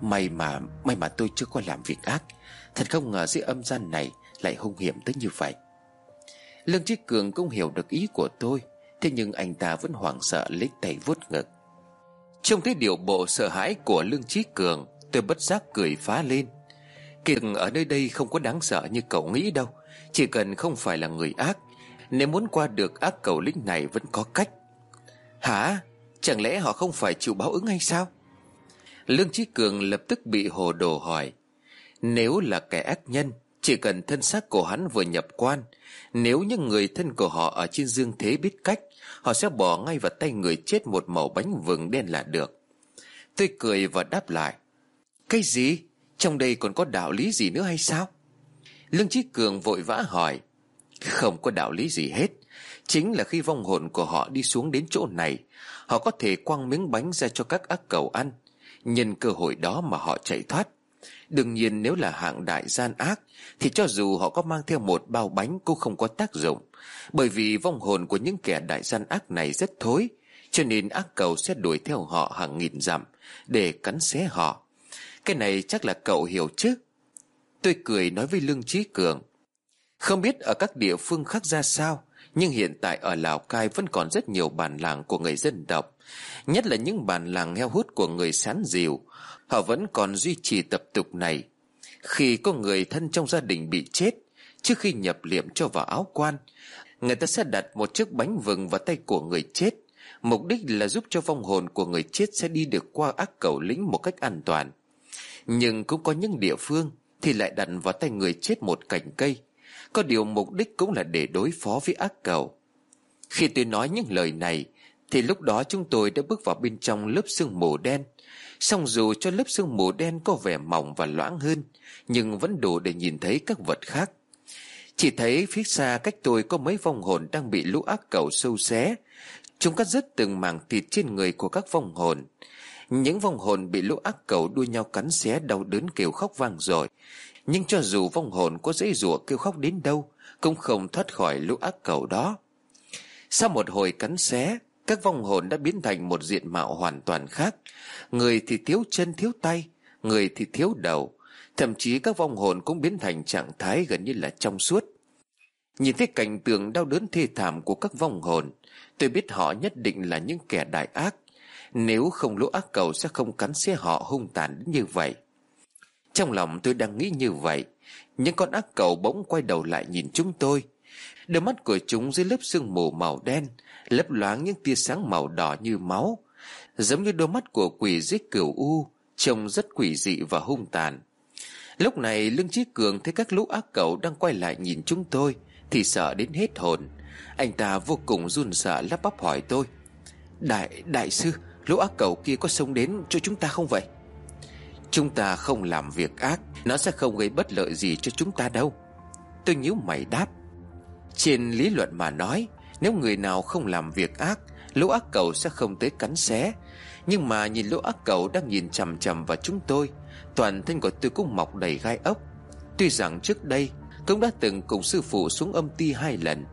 May mà May mà tôi chưa có làm việc ác. Thật không ngờ dưới âm gian này Lại hung hiểm tới như vậy. Lương Chí Cường cũng hiểu được ý của tôi, Thế nhưng anh ta vẫn hoảng sợ lấy tay vuốt ngực. Trông thấy điều bộ sợ hãi của Lương Trí Cường, Tôi bất giác cười phá lên. Kiệt ở nơi đây không có đáng sợ như cậu nghĩ đâu. Chỉ cần không phải là người ác, Nếu muốn qua được ác cầu linh này vẫn có cách Hả? Chẳng lẽ họ không phải chịu báo ứng hay sao? Lương Trí Cường lập tức bị hồ đồ hỏi Nếu là kẻ ác nhân, Chỉ cần thân xác của hắn vừa nhập quan, Nếu những người thân của họ ở trên dương thế biết cách, Họ sẽ bỏ ngay vào tay người chết một mẩu bánh vừng đen là được Tôi cười và đáp lại Cái gì? Trong đây còn có đạo lý gì nữa hay sao? Lương Trí Cường vội vã hỏi, Không có đạo lý gì hết. Chính là khi vong hồn của họ đi xuống đến chỗ này, Họ có thể quăng miếng bánh ra cho các ác cầu ăn. Nhân cơ hội đó mà họ chạy thoát. Đương nhiên nếu là hạng đại gian ác, Thì cho dù họ có mang theo một bao bánh cũng không có tác dụng. Bởi vì vong hồn của những kẻ đại gian ác này rất thối, Cho nên ác cầu sẽ đuổi theo họ hàng nghìn dặm Để cắn xé họ. Cái này chắc là cậu hiểu chứ? Tôi cười nói với Lương Trí Cường. Không biết ở các địa phương khác ra sao, Nhưng hiện tại ở Lào Cai vẫn còn rất nhiều bản làng của người dân tộc, Nhất là những bản làng heo hút của người sán diều. Họ vẫn còn duy trì tập tục này. Khi có người thân trong gia đình bị chết, Trước khi nhập liệm cho vào áo quan, Người ta sẽ đặt một chiếc bánh vừng vào tay của người chết. Mục đích là giúp cho vong hồn của người chết sẽ đi được qua ác cầu lĩnh một cách an toàn. Nhưng cũng có những địa phương thì lại đặt vào tay người chết một cành cây. Có điều mục đích cũng là để đối phó với ác cầu. Khi tôi nói những lời này, Thì lúc đó chúng tôi đã bước vào bên trong lớp sương mù đen. Song dù cho lớp sương mù đen có vẻ mỏng và loãng hơn, Nhưng vẫn đủ để nhìn thấy các vật khác. Chỉ thấy phía xa cách tôi có mấy vong hồn đang bị lũ ác cầu sâu xé. Chúng cắt rứt từng mảng thịt trên người của các vong hồn. Những vong hồn bị lũ ác cầu đua nhau cắn xé đau đớn kêu khóc vang rồi Nhưng cho dù vong hồn có dễ rủa kêu khóc đến đâu, Cũng không thoát khỏi lũ ác cầu đó. Sau một hồi cắn xé, các vong hồn đã biến thành một diện mạo hoàn toàn khác. Người thì thiếu chân, thiếu tay, Người thì thiếu đầu. Thậm chí các vong hồn cũng biến thành trạng thái gần như là trong suốt. Nhìn thấy cảnh tượng đau đớn thê thảm của các vong hồn, Tôi biết họ nhất định là những kẻ đại ác. Nếu không lũ ác cầu sẽ không cắn xé họ hung tàn đến như vậy. Trong lòng tôi đang nghĩ như vậy. Những con ác cầu bỗng quay đầu lại nhìn chúng tôi. Đôi mắt của chúng dưới lớp sương mù màu đen Lấp loáng những tia sáng màu đỏ như máu. Giống như đôi mắt của quỷ giết cửu u Trông rất quỷ dị và hung tàn. Lúc này Lương Chí Cường thấy các lũ ác cẩu đang quay lại nhìn chúng tôi Thì sợ đến hết hồn. Anh ta vô cùng run sợ lắp bắp hỏi tôi. Đại, đại sư Lũ ác cầu kia có xông đến cho chúng ta không vậy? Chúng ta không làm việc ác, Nó sẽ không gây bất lợi gì cho chúng ta đâu. Tôi nhíu mày đáp. Trên lý luận mà nói, Nếu người nào không làm việc ác, Lũ ác cầu sẽ không tới cắn xé. Nhưng mà nhìn lũ ác cầu đang nhìn chằm chằm vào chúng tôi, Toàn thân của tôi cũng mọc đầy gai ốc. Tuy rằng trước đây, Cũng đã từng cùng sư phụ xuống âm ti hai lần,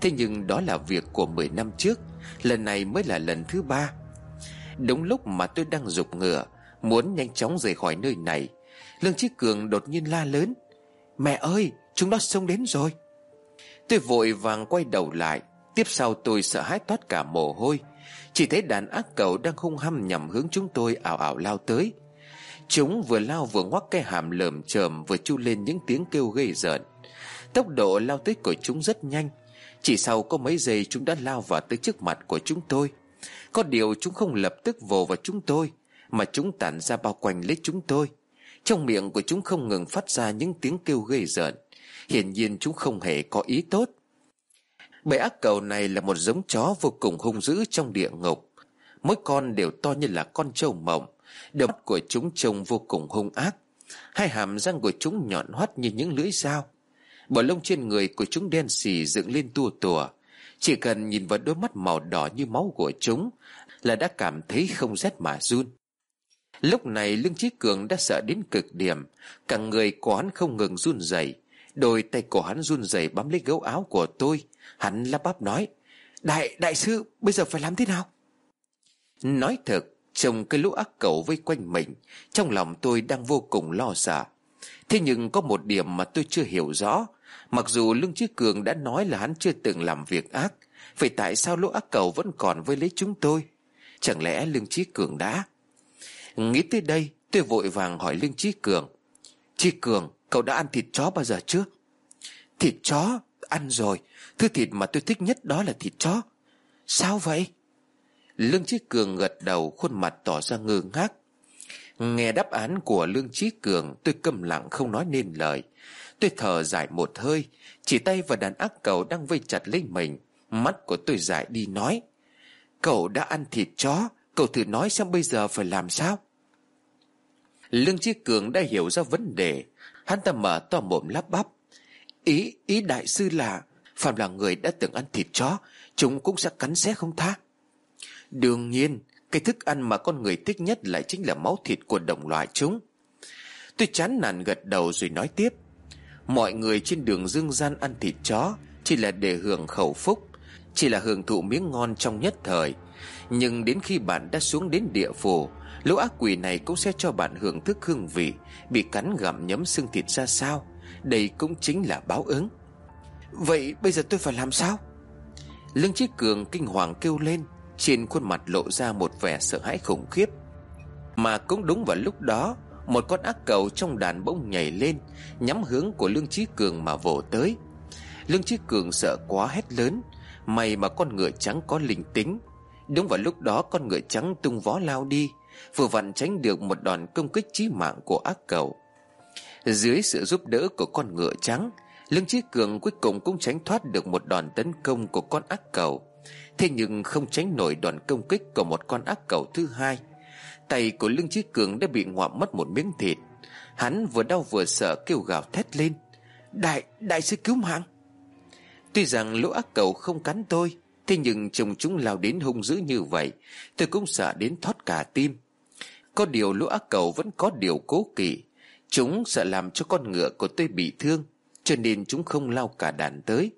Thế nhưng đó là việc của 10 năm trước, Lần này mới là lần thứ ba. Đúng lúc mà tôi đang rục ngựa, Muốn nhanh chóng rời khỏi nơi này Lương Chí Cường đột nhiên la lớn, Mẹ ơi, chúng nó xông đến rồi. Tôi vội vàng quay đầu lại, Tiếp sau tôi sợ hãi toát cả mồ hôi. Chỉ thấy đàn ác cầu đang hung hăng nhằm hướng chúng tôi ảo ảo lao tới. Chúng vừa lao vừa ngoắc cái hàm lởm chởm, Vừa chu lên những tiếng kêu gây rợn. Tốc độ lao tới của chúng rất nhanh, Chỉ sau có mấy giây chúng đã lao vào tới trước mặt của chúng tôi. Có điều chúng không lập tức vồ vào chúng tôi, Mà chúng tản ra bao quanh lấy chúng tôi. Trong miệng của chúng không ngừng phát ra những tiếng kêu gây rợn. Hiển nhiên chúng không hề có ý tốt. Bầy ác cầu này là một giống chó vô cùng hung dữ trong địa ngục. Mỗi con đều to như là con trâu mộng. Đôi mắt của chúng trông vô cùng hung ác. Hai hàm răng của chúng nhọn hoắt như những lưỡi dao. Bộ lông trên người của chúng đen xì dựng lên tua tùa. Chỉ cần nhìn vào đôi mắt màu đỏ như máu của chúng Là đã cảm thấy không rét mà run. Lúc này Lương trí Cường đã sợ đến cực điểm Cả người của hắn không ngừng run rẩy Đôi tay của hắn run rẩy bám lấy gấu áo của tôi. Hắn lắp bắp nói Đại, đại sư, bây giờ phải làm thế nào? Nói thật, Trông cái lũ ác cẩu vây quanh mình Trong lòng tôi đang vô cùng lo sợ. Thế nhưng có một điểm mà tôi chưa hiểu rõ Mặc dù Lương Chí Cường đã nói là hắn chưa từng làm việc ác, Vậy tại sao lỗ ác cầu vẫn còn với lấy chúng tôi? Chẳng lẽ Lương Chí Cường đã? Nghĩ tới đây, tôi vội vàng hỏi Lương Chí Cường. Chí Cường, cậu đã ăn thịt chó bao giờ chưa? Thịt chó? Ăn rồi. Thứ thịt mà tôi thích nhất đó là thịt chó. Sao vậy? Lương Chí Cường gật đầu, khuôn mặt tỏ ra ngơ ngác. Nghe đáp án của Lương Chí Cường, Tôi câm lặng không nói nên lời. Tôi thở dài một hơi Chỉ tay vào đàn ác cầu đang vây chặt lấy mình. Mắt của tôi dài đi nói Cậu đã ăn thịt chó Cậu thử nói xem bây giờ phải làm sao? Lương Chí Cường đã hiểu ra vấn đề. Hắn ta mở to mồm lắp bắp Ý, ý đại sư là Phạm là người đã từng ăn thịt chó Chúng cũng sẽ cắn xé không tha. Đương nhiên Cái thức ăn mà con người thích nhất lại chính là máu thịt của đồng loại chúng. Tôi chán nản gật đầu rồi nói tiếp Mọi người trên đường dương gian ăn thịt chó Chỉ là để hưởng khẩu phúc, Chỉ là hưởng thụ miếng ngon trong nhất thời. Nhưng đến khi bạn đã xuống đến địa phủ, Lũ ác quỷ này cũng sẽ cho bạn hưởng thức hương vị, Bị cắn gặm nhấm xương thịt ra sao? Đây cũng chính là báo ứng. Vậy bây giờ tôi phải làm sao? Lương Chí Cường kinh hoàng kêu lên, trên khuôn mặt lộ ra một vẻ sợ hãi khủng khiếp. Mà cũng đúng vào lúc đó một con ác cầu trong đàn bỗng nhảy lên, Nhắm hướng của Lương Trí Cường mà vồ tới. Lương Trí Cường sợ quá hét lớn, May mà con ngựa trắng có linh tính. Đúng vào lúc đó, con ngựa trắng tung vó lao đi, Vừa vặn tránh được một đòn công kích chí mạng của ác cầu. Dưới sự giúp đỡ của con ngựa trắng, Lương Trí Cường cuối cùng cũng tránh thoát được một đòn tấn công của con ác cầu. Thế nhưng không tránh nổi đòn công kích của một con ác cầu thứ hai. Tay của Lương Chí Cường đã bị ngoạm mất một miếng thịt. Hắn vừa đau vừa sợ kêu gào thét lên. Đại, đại sư cứu mạng. Tuy rằng lũ ác cầu không cắn tôi Thế nhưng chồng chúng lao đến hung dữ như vậy Tôi cũng sợ đến thoát cả tim. Có điều lũ ác cầu vẫn có điều cố kỵ. Chúng sợ làm cho con ngựa của tôi bị thương Cho nên chúng không lao cả đàn tới.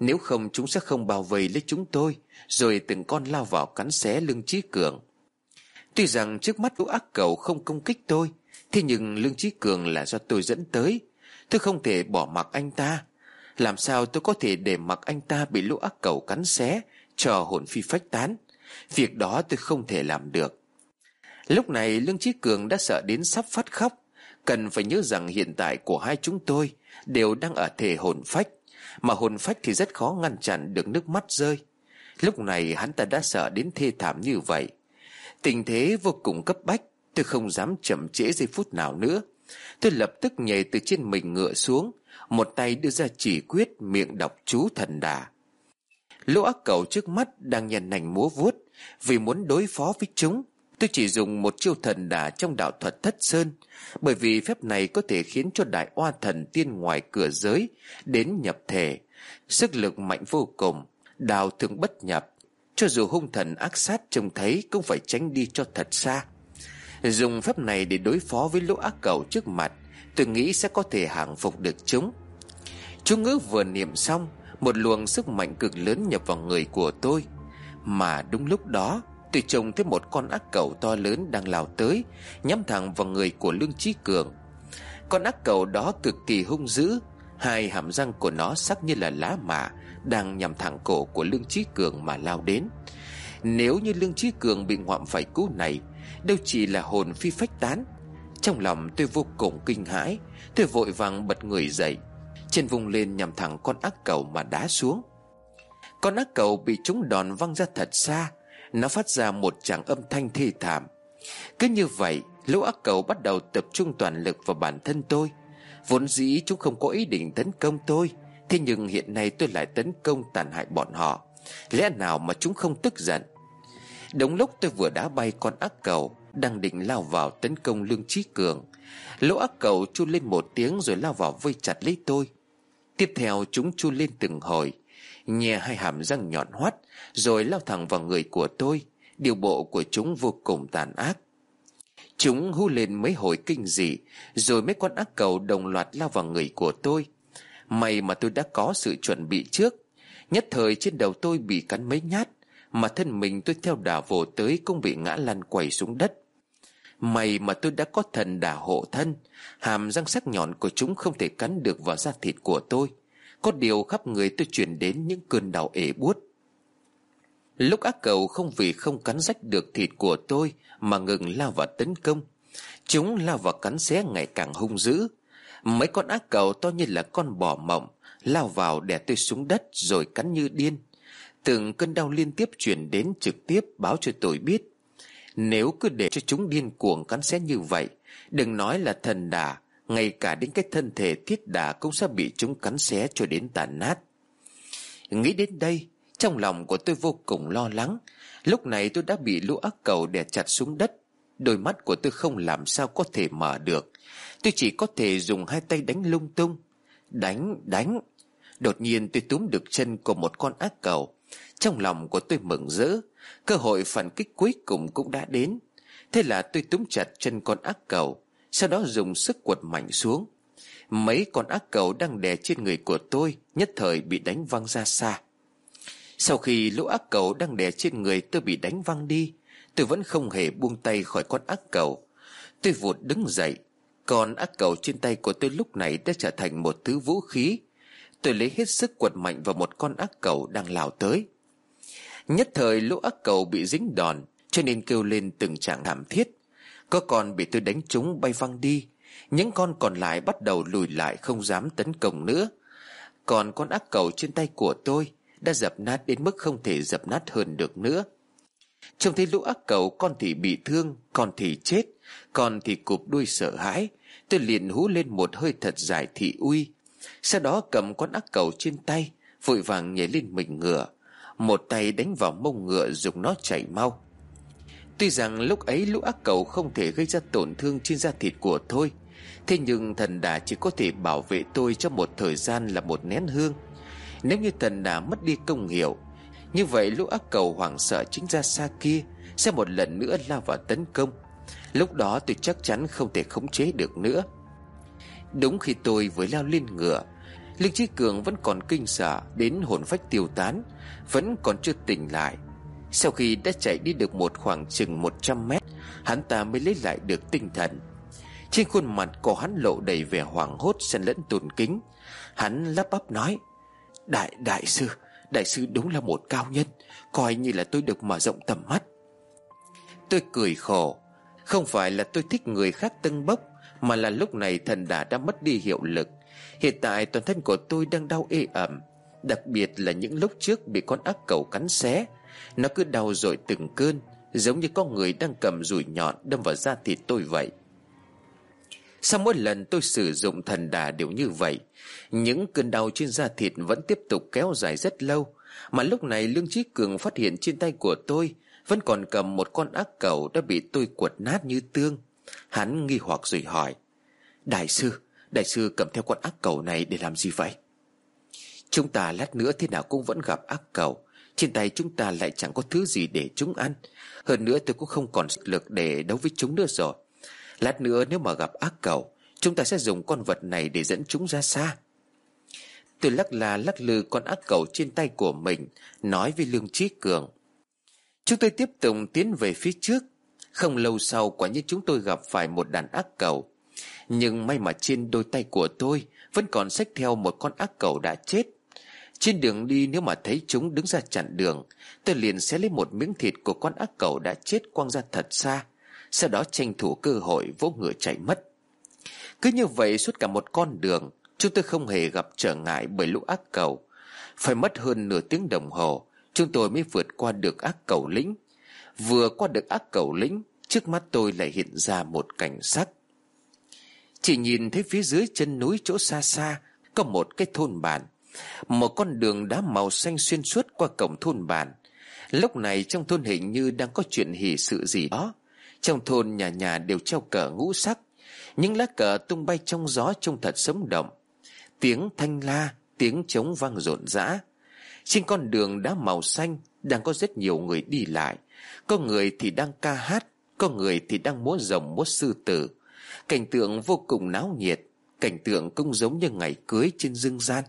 Nếu không chúng sẽ không bao vây lấy chúng tôi Rồi từng con lao vào cắn xé lưng trí cường. Tuy rằng trước mắt lũ ác cầu không công kích tôi, Thế nhưng lương trí cường là do tôi dẫn tới. Tôi không thể bỏ mặc anh ta. Làm sao tôi có thể để mặc anh ta bị lũ ác cầu cắn xé, Cho hồn phi phách tán? Việc đó tôi không thể làm được. Lúc này Lương Trí Cường đã sợ đến sắp phát khóc. Cần phải nhớ rằng hiện tại của hai chúng tôi Đều đang ở thể hồn phách, mà hồn phách thì rất khó ngăn chặn được nước mắt rơi. Lúc này hắn ta đã sợ đến thê thảm như vậy. Tình thế vô cùng cấp bách, Tôi không dám chậm trễ giây phút nào nữa. Tôi lập tức nhảy từ trên mình ngựa xuống, Một tay đưa ra chỉ quyết miệng đọc chú thần đà. Lũ ác cầu trước mắt đang nhằn nành múa vuốt, Vì muốn đối phó với chúng, Tôi chỉ dùng một chiêu thần đà trong đạo thuật thất sơn, Bởi vì phép này có thể khiến cho đại oa thần tiên ngoài cửa giới Đến nhập thể. Sức lực mạnh vô cùng, Đào thường bất nhập cho dù hung thần ác sát trông thấy Cũng phải tránh đi cho thật xa. Dùng phép này để đối phó với lũ ác cầu trước mặt, Tôi nghĩ sẽ có thể hàng phục được chúng. Chú ngữ vừa niệm xong, Một luồng sức mạnh cực lớn nhập vào người của tôi. Mà đúng lúc đó, Tôi trông thấy một con ác cầu to lớn đang lao tới, Nhắm thẳng vào người của Lương Trí Cường. Con ác cầu đó cực kỳ hung dữ, Hai hàm răng của nó sắc như là lá mạ đang nhằm thẳng cổ của Lương Trí Cường mà lao đến. Nếu như Lương Trí Cường bị ngoạm phải cú này, Đâu chỉ là hồn phi phách tán. Trong lòng tôi vô cùng kinh hãi, Tôi vội vàng bật người dậy Chân vùng lên nhằm thẳng con ác cầu mà đá xuống. Con ác cầu bị trúng đòn văng ra thật xa, Nó phát ra một tràng âm thanh thê thảm. Cứ như vậy, Lũ ác cầu bắt đầu tập trung toàn lực vào bản thân tôi. Vốn dĩ chúng không có ý định tấn công tôi Thế nhưng hiện nay tôi lại tấn công tàn hại bọn họ. Lẽ nào mà chúng không tức giận? Đúng lúc tôi vừa đá bay con ác cầu, Đang định lao vào tấn công Lương Trí Cường. Lỗ ác cầu chu lên một tiếng rồi lao vào vây chặt lấy tôi. Tiếp theo chúng chu lên từng hồi, Nhè hai hàm răng nhọn hoắt, Rồi lao thẳng vào người của tôi. Điều bộ của chúng vô cùng tàn ác. Chúng hú lên mấy hồi kinh dị, Rồi mấy con ác cầu đồng loạt lao vào người của tôi. May mà tôi đã có sự chuẩn bị trước. Nhất thời trên đầu tôi bị cắn mấy nhát, Mà thân mình tôi theo đà vồ tới Cũng bị ngã lăn quẩy xuống đất. May mà tôi đã có thần đà hộ thân, Hàm răng sắc nhọn của chúng không thể cắn được vào da thịt của tôi. Có điều khắp người tôi chuyển đến những cơn đau ể buốt. Lúc ác cầu không vì không cắn rách được thịt của tôi Mà ngừng lao vào tấn công. Chúng lao vào cắn xé ngày càng hung dữ. Mấy con ác cầu to như là con bò mộng, Lao vào đè tôi xuống đất rồi cắn như điên. Từng cơn đau liên tiếp chuyển đến trực tiếp báo cho tôi biết. Nếu cứ để cho chúng điên cuồng cắn xé như vậy, Đừng nói là thần đà, Ngay cả đến cái thân thể thiết đà cũng sẽ bị chúng cắn xé cho đến tàn nát. Nghĩ đến đây, Trong lòng của tôi vô cùng lo lắng. Lúc này tôi đã bị lũ ác cầu đè chặt xuống đất. Đôi mắt của tôi không làm sao có thể mở được. Tôi chỉ có thể dùng hai tay đánh lung tung. Đánh, đánh. Đột nhiên tôi túm được chân của một con ác cầu. Trong lòng của tôi mừng rỡ. Cơ hội phản kích cuối cùng cũng đã đến. Thế là tôi túm chặt chân con ác cầu Sau đó dùng sức quật mạnh xuống. Mấy con ác cầu đang đè trên người của tôi Nhất thời bị đánh văng ra xa. Sau khi lũ ác cầu đang đè trên người tôi bị đánh văng đi Tôi vẫn không hề buông tay khỏi con ác cầu. Tôi vụt đứng dậy còn ác cầu trên tay của tôi lúc này đã trở thành một thứ vũ khí. Tôi lấy hết sức quật mạnh vào một con ác cầu đang lao tới. Nhất thời lũ ác cầu bị dính đòn, Cho nên kêu lên từng trạng thảm thiết. Có con bị tôi đánh trúng bay văng đi, Những con còn lại bắt đầu lùi lại không dám tấn công nữa. Còn con ác cầu trên tay của tôi Đã dập nát đến mức không thể dập nát hơn được nữa. Trông thấy lũ ác cầu, con thì bị thương, Con thì chết, Con thì cụp đuôi sợ hãi. Tôi liền hú lên một hơi thật dài thị uy. Sau đó cầm con ác cầu trên tay, Vội vàng nhảy lên mình ngựa. Một tay đánh vào mông ngựa dùng nó chạy mau. Tuy rằng lúc ấy lũ ác cầu không thể gây ra tổn thương trên da thịt của tôi, Thế nhưng thần đà chỉ có thể bảo vệ tôi trong một thời gian là một nén hương. Nếu như thần đà mất đi công hiệu, như vậy lũ ác cầu hoảng sợ chính ra xa kia Sẽ một lần nữa lao vào tấn công. Lúc đó tôi chắc chắn không thể khống chế được nữa. Đúng khi tôi vừa leo lên ngựa, Linh Trí Cường vẫn còn kinh sợ Đến hồn phách tiêu tán, Vẫn còn chưa tỉnh lại. Sau khi đã chạy đi được một khoảng chừng 100 mét, Hắn ta mới lấy lại được tinh thần. Trên khuôn mặt của hắn lộ đầy vẻ hoảng hốt, xen lẫn tùn kính. Hắn lắp bắp nói, Đại đại sư Đại sư đúng là một cao nhân, Coi như là tôi được mở rộng tầm mắt. Tôi cười khổ không phải là tôi thích người khác tâng bốc, Mà là lúc này thần đà đã mất đi hiệu lực. Hiện tại toàn thân của tôi đang đau ê ẩm, Đặc biệt là những lúc trước bị con ác cầu cắn xé. Nó cứ đau rồi từng cơn, Giống như có người đang cầm rủi nhọn đâm vào da thịt tôi vậy. Sau mỗi lần tôi sử dụng thần đà đều như vậy, Những cơn đau trên da thịt vẫn tiếp tục kéo dài rất lâu. Mà lúc này Lương Trí Cường phát hiện trên tay của tôi vẫn còn cầm một con ác cầu đã bị tôi quật nát như tương. Hắn nghi hoặc rồi hỏi Đại sư, đại sư cầm theo con ác cầu này để làm gì vậy? Chúng ta lát nữa thế nào cũng vẫn gặp ác cầu. Trên tay chúng ta lại chẳng có thứ gì để chúng ăn. Hơn nữa tôi cũng không còn lực để đấu với chúng nữa rồi. Lát nữa nếu mà gặp ác cầu Chúng ta sẽ dùng con vật này để dẫn chúng ra xa. Tôi lắc là lắc lư con ác cầu trên tay của mình Nói với Lương Trí Cường. Chúng tôi tiếp tục tiến về phía trước. Không lâu sau, quả nhiên chúng tôi gặp phải một đàn ác cầu. Nhưng may mà trên đôi tay của tôi Vẫn còn xách theo một con ác cầu đã chết. Trên đường đi, nếu mà thấy chúng đứng ra chặn đường, Tôi liền sẽ lấy một miếng thịt của con ác cầu đã chết quăng ra thật xa. Sau đó tranh thủ cơ hội vỗ ngựa chạy mất. Cứ như vậy, suốt cả một con đường, Chúng tôi không hề gặp trở ngại bởi lũ ác cầu. Phải mất hơn nửa tiếng đồng hồ Chúng tôi mới vượt qua được ác cầu lĩnh. Vừa qua được ác cầu lĩnh, Trước mắt tôi lại hiện ra một cảnh sắc. Chỉ nhìn thấy phía dưới chân núi chỗ xa xa, Có một cái thôn bản. Một con đường đá màu xanh xuyên suốt qua cổng thôn bản. Lúc này trong thôn hình như đang có chuyện hỉ sự gì đó. Trong thôn nhà nhà đều treo cờ ngũ sắc. Những lá cờ tung bay trong gió trông thật sống động. Tiếng thanh la, Tiếng trống vang rộn rã trên con đường đá màu xanh Đang có rất nhiều người đi lại. Có người thì đang ca hát, Có người thì đang múa rồng, múa sư tử. Cảnh tượng vô cùng náo nhiệt, Cảnh tượng cũng giống như ngày cưới trên dương gian.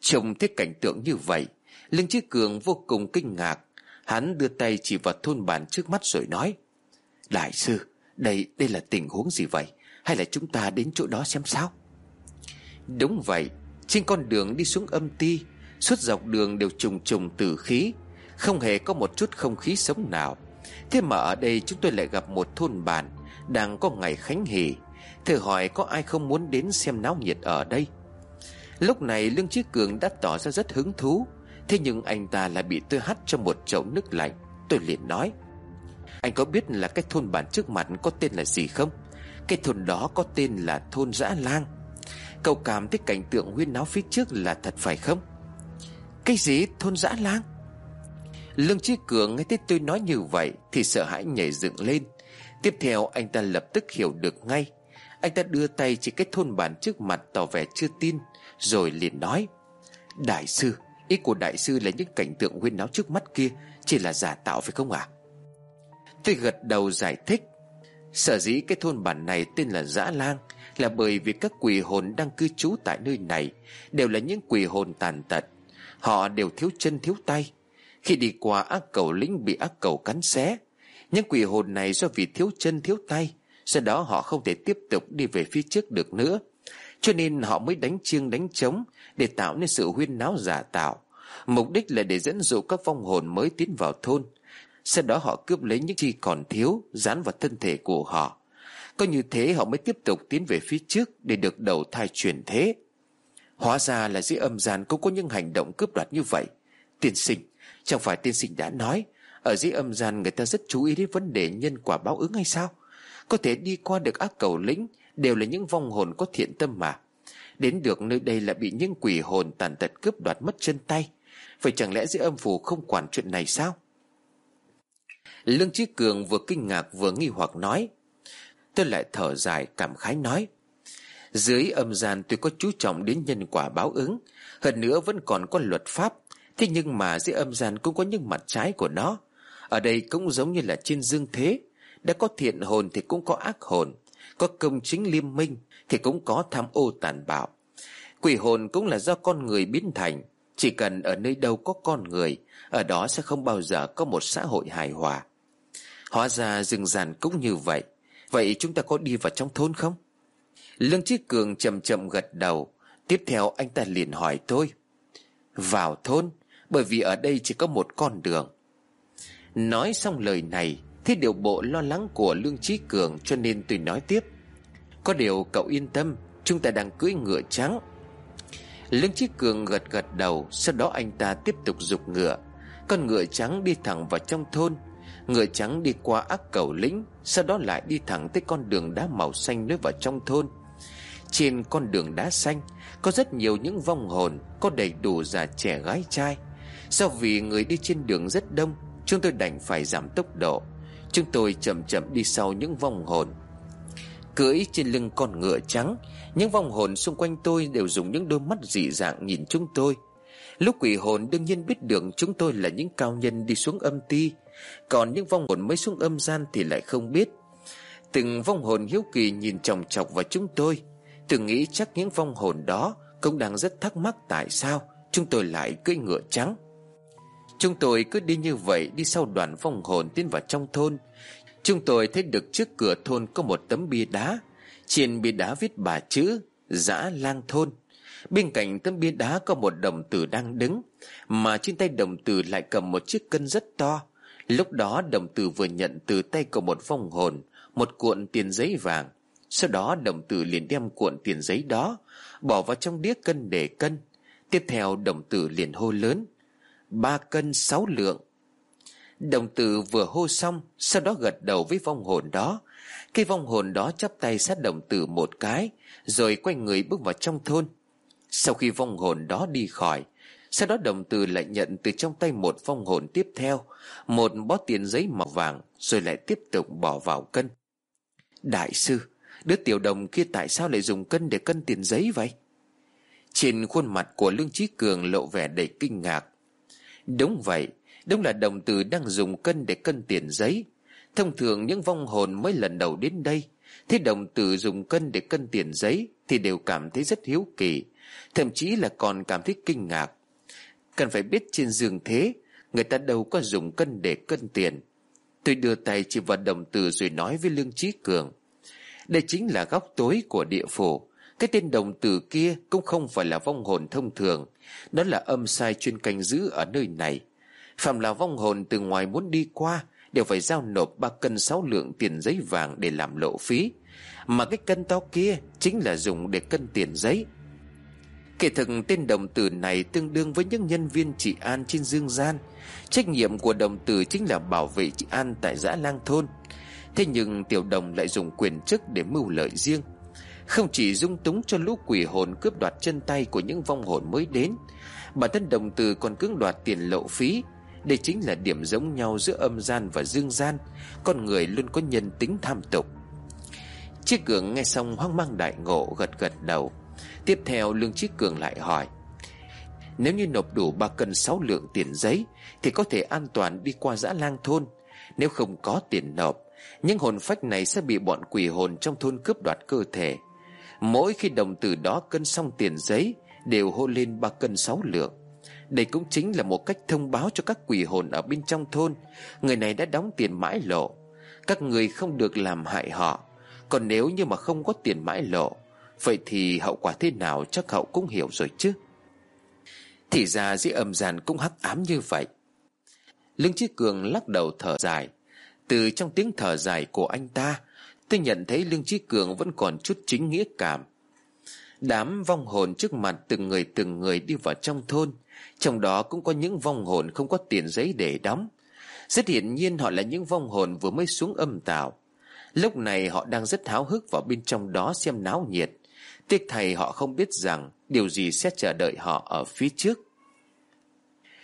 Trông thấy cảnh tượng như vậy Lương Chí Cường vô cùng kinh ngạc. Hắn đưa tay chỉ vào thôn bản trước mắt rồi nói, Đại sư, Đây đây là tình huống gì vậy? Hay là chúng ta đến chỗ đó xem sao? Đúng vậy, Trên con đường đi xuống âm ti Suốt dọc đường đều trùng trùng tử khí, Không hề có một chút không khí sống nào. Thế mà ở đây chúng tôi lại gặp một thôn bản Đang có ngày khánh hỷ. Thử hỏi có ai không muốn đến xem náo nhiệt ở đây? Lúc này Lương Chí Cường đã tỏ ra rất hứng thú. Thế nhưng anh ta lại bị tôi hắt cho một chậu nước lạnh. Tôi liền nói, Anh có biết là cái thôn bản trước mặt có tên là gì không? Cái thôn đó có tên là thôn Dã Lang. Cậu cảm thấy cảnh tượng huyên náo phía trước là thật phải không? Cái gì? Thôn dã lang? Lương Chí Cường nghe thấy tôi nói như vậy Thì sợ hãi nhảy dựng lên. Tiếp theo, anh ta lập tức hiểu được ngay. Anh ta đưa tay chỉ cái thôn bản trước mặt tỏ vẻ chưa tin, Rồi liền nói, Đại sư, Ý của đại sư là những cảnh tượng huyên náo trước mắt kia Chỉ là giả tạo phải không ạ? À? Tôi gật đầu giải thích, Sở dĩ cái thôn bản này tên là Dã Lang Là bởi vì các quỷ hồn đang cư trú tại nơi này Đều là những quỷ hồn tàn tật Họ đều thiếu chân, thiếu tay. Khi đi qua ác cầu lĩnh bị ác cầu cắn xé, Những quỷ hồn này do vì thiếu chân, thiếu tay Do đó họ không thể tiếp tục đi về phía trước được nữa. Cho nên họ mới đánh chiêng, đánh trống Để tạo nên sự huyên náo giả tạo. Mục đích là để dẫn dụ các vong hồn mới tiến vào thôn. Sau đó họ cướp lấy những chi còn thiếu, Dán vào thân thể của họ. Có như thế họ mới tiếp tục tiến về phía trước Để được đầu thai chuyển thế. Hóa ra là dưới âm gian cũng có những hành động cướp đoạt như vậy. Tiên sinh, Chẳng phải tiên sinh đã nói, Ở dưới âm gian người ta rất chú ý đến vấn đề nhân quả báo ứng hay sao? Có thể đi qua được ác cầu lĩnh Đều là những vong hồn có thiện tâm mà. Đến được nơi đây là bị những quỷ hồn tàn tật cướp đoạt mất chân tay. Vậy chẳng lẽ dưới âm phủ không quản chuyện này sao? Lương Chí Cường vừa kinh ngạc vừa nghi hoặc nói, Tôi lại thở dài cảm khái nói dưới âm gian tuy có chú trọng đến nhân quả báo ứng, Hơn nữa vẫn còn có luật pháp, Thế nhưng mà dưới âm gian cũng có những mặt trái của nó. Ở đây cũng giống như là trên dương thế, Đã có thiện hồn thì cũng có ác hồn, Có công chính liêm minh Thì cũng có tham ô tàn bạo. Quỷ hồn cũng là do con người biến thành, Chỉ cần ở nơi đâu có con người, Ở đó sẽ không bao giờ có một xã hội hài hòa. Hóa ra rừng ràn cũng như vậy. Vậy chúng ta có đi vào trong thôn không? Lương Chí Cường chậm chậm gật đầu. Tiếp theo anh ta liền hỏi tôi Vào thôn, Bởi vì ở đây chỉ có một con đường. Nói xong lời này Thế điều bộ lo lắng của Lương Chí Cường Cho nên tôi nói tiếp. Có điều cậu yên tâm, Chúng ta đang cưỡi ngựa trắng. Lương Chí Cường gật gật đầu, Sau đó anh ta tiếp tục dục ngựa. Con ngựa trắng đi thẳng vào trong thôn. Ngựa trắng đi qua ác cầu lĩnh, Sau đó lại đi thẳng tới con đường đá màu xanh nối vào trong thôn trên con đường đá xanh, Có rất nhiều những vong hồn, Có đầy đủ già trẻ gái trai. Do vì người đi trên đường rất đông, Chúng tôi đành phải giảm tốc độ. Chúng tôi chậm chậm đi sau những vong hồn. Cưỡi trên lưng con ngựa trắng, Những vong hồn xung quanh tôi đều dùng những đôi mắt dị dạng nhìn chúng tôi. Lúc quỷ hồn đương nhiên biết được chúng tôi là những cao nhân đi xuống âm ti, Còn những vong hồn mới xuống âm gian thì lại không biết. Từng vong hồn hiếu kỳ nhìn chòng chọc vào chúng tôi. Từng nghĩ chắc những vong hồn đó Cũng đang rất thắc mắc tại sao Chúng tôi lại cưỡi ngựa trắng. Chúng tôi cứ đi như vậy Đi sau đoàn vong hồn tiến vào trong thôn. Chúng tôi thấy được trước cửa thôn Có một tấm bia đá. Trên bia đá viết bà chữ Giã lang thôn. Bên cạnh tấm bia đá có một đồng tử đang đứng, Mà trên tay đồng tử lại cầm một chiếc cân rất to. Lúc đó đồng tử vừa nhận từ tay của một vong hồn, Một cuộn tiền giấy vàng. Sau đó đồng tử liền đem cuộn tiền giấy đó, Bỏ vào trong đĩa cân để cân. Tiếp theo đồng tử liền hô lớn, Ba cân sáu lượng. Đồng tử vừa hô xong, Sau đó gật đầu với vong hồn đó. Cái vong hồn đó chắp tay sát đồng tử một cái, Rồi quay người bước vào trong thôn. Sau khi vong hồn đó đi khỏi, Sau đó đồng tử lại nhận từ trong tay một vong hồn tiếp theo, Một bó tiền giấy màu vàng, Rồi lại tiếp tục bỏ vào cân. Đại sư Đứa tiểu đồng kia tại sao lại dùng cân để cân tiền giấy vậy? Trên khuôn mặt của Lương Trí Cường lộ vẻ đầy kinh ngạc. Đúng vậy, Đúng là đồng tử đang dùng cân để cân tiền giấy. Thông thường những vong hồn mới lần đầu đến đây Thế đồng tử dùng cân để cân tiền giấy Thì đều cảm thấy rất hiếu kỳ, Thậm chí là còn cảm thấy kinh ngạc. Cần phải biết trên giường thế, Người ta đâu có dùng cân để cân tiền. Tôi đưa tay chỉ vào đồng tử rồi nói với Lương Trí Cường. Đây chính là góc tối của địa phủ. Cái tên đồng tử kia cũng không phải là vong hồn thông thường. Đó là âm sai chuyên canh giữ ở nơi này. Phạm là vong hồn từ ngoài muốn đi qua, Đều phải giao nộp ba cân sáu lượng tiền giấy vàng để làm lộ phí. Mà cái cân to kia chính là dùng để cân tiền giấy. Kể thực tên đồng tử này tương đương với những nhân viên trị an trên dương gian. Trách nhiệm của đồng tử chính là bảo vệ trị an tại giã lang thôn. Thế nhưng tiểu đồng lại dùng quyền chức để mưu lợi riêng. Không chỉ dung túng cho lũ quỷ hồn cướp đoạt chân tay của những vong hồn mới đến, Bản thân đồng tử còn cưỡng đoạt tiền lộ phí. Đây chính là điểm giống nhau giữa âm gian và dương gian. Con người luôn có nhân tính tham tục. Chiếc cường nghe xong hoang mang đại ngộ gật gật đầu. Tiếp theo, Lương Chiếc Cường lại hỏi, Nếu như nộp đủ ba cân sáu lượng tiền giấy Thì có thể an toàn đi qua dã lang thôn. Nếu không có tiền nộp những hồn phách này sẽ bị bọn quỷ hồn trong thôn cướp đoạt cơ thể. Mỗi khi đồng tử đó cân xong tiền giấy, Đều hô lên ba cân sáu lượng. Đây cũng chính là một cách thông báo cho các quỷ hồn ở bên trong thôn, Người này đã đóng tiền mãi lộ. Các người không được làm hại họ. Còn nếu như mà không có tiền mãi lộ, Vậy thì hậu quả thế nào chắc hậu cũng hiểu rồi chứ? Thì ra dưới âm giàn cũng hắc ám như vậy. Lương Chí Cường lắc đầu thở dài. Từ trong tiếng thở dài của anh ta, Tôi nhận thấy Lương Chí Cường vẫn còn chút chính nghĩa cảm. Đám vong hồn trước mặt từng người từng người đi vào trong thôn, Trong đó cũng có những vong hồn không có tiền giấy để đóng. Rất hiển nhiên họ là những vong hồn vừa mới xuống âm tạo Lúc này họ đang rất háo hức vào bên trong đó xem náo nhiệt. Tiếc thầy họ không biết rằng Điều gì sẽ chờ đợi họ ở phía trước.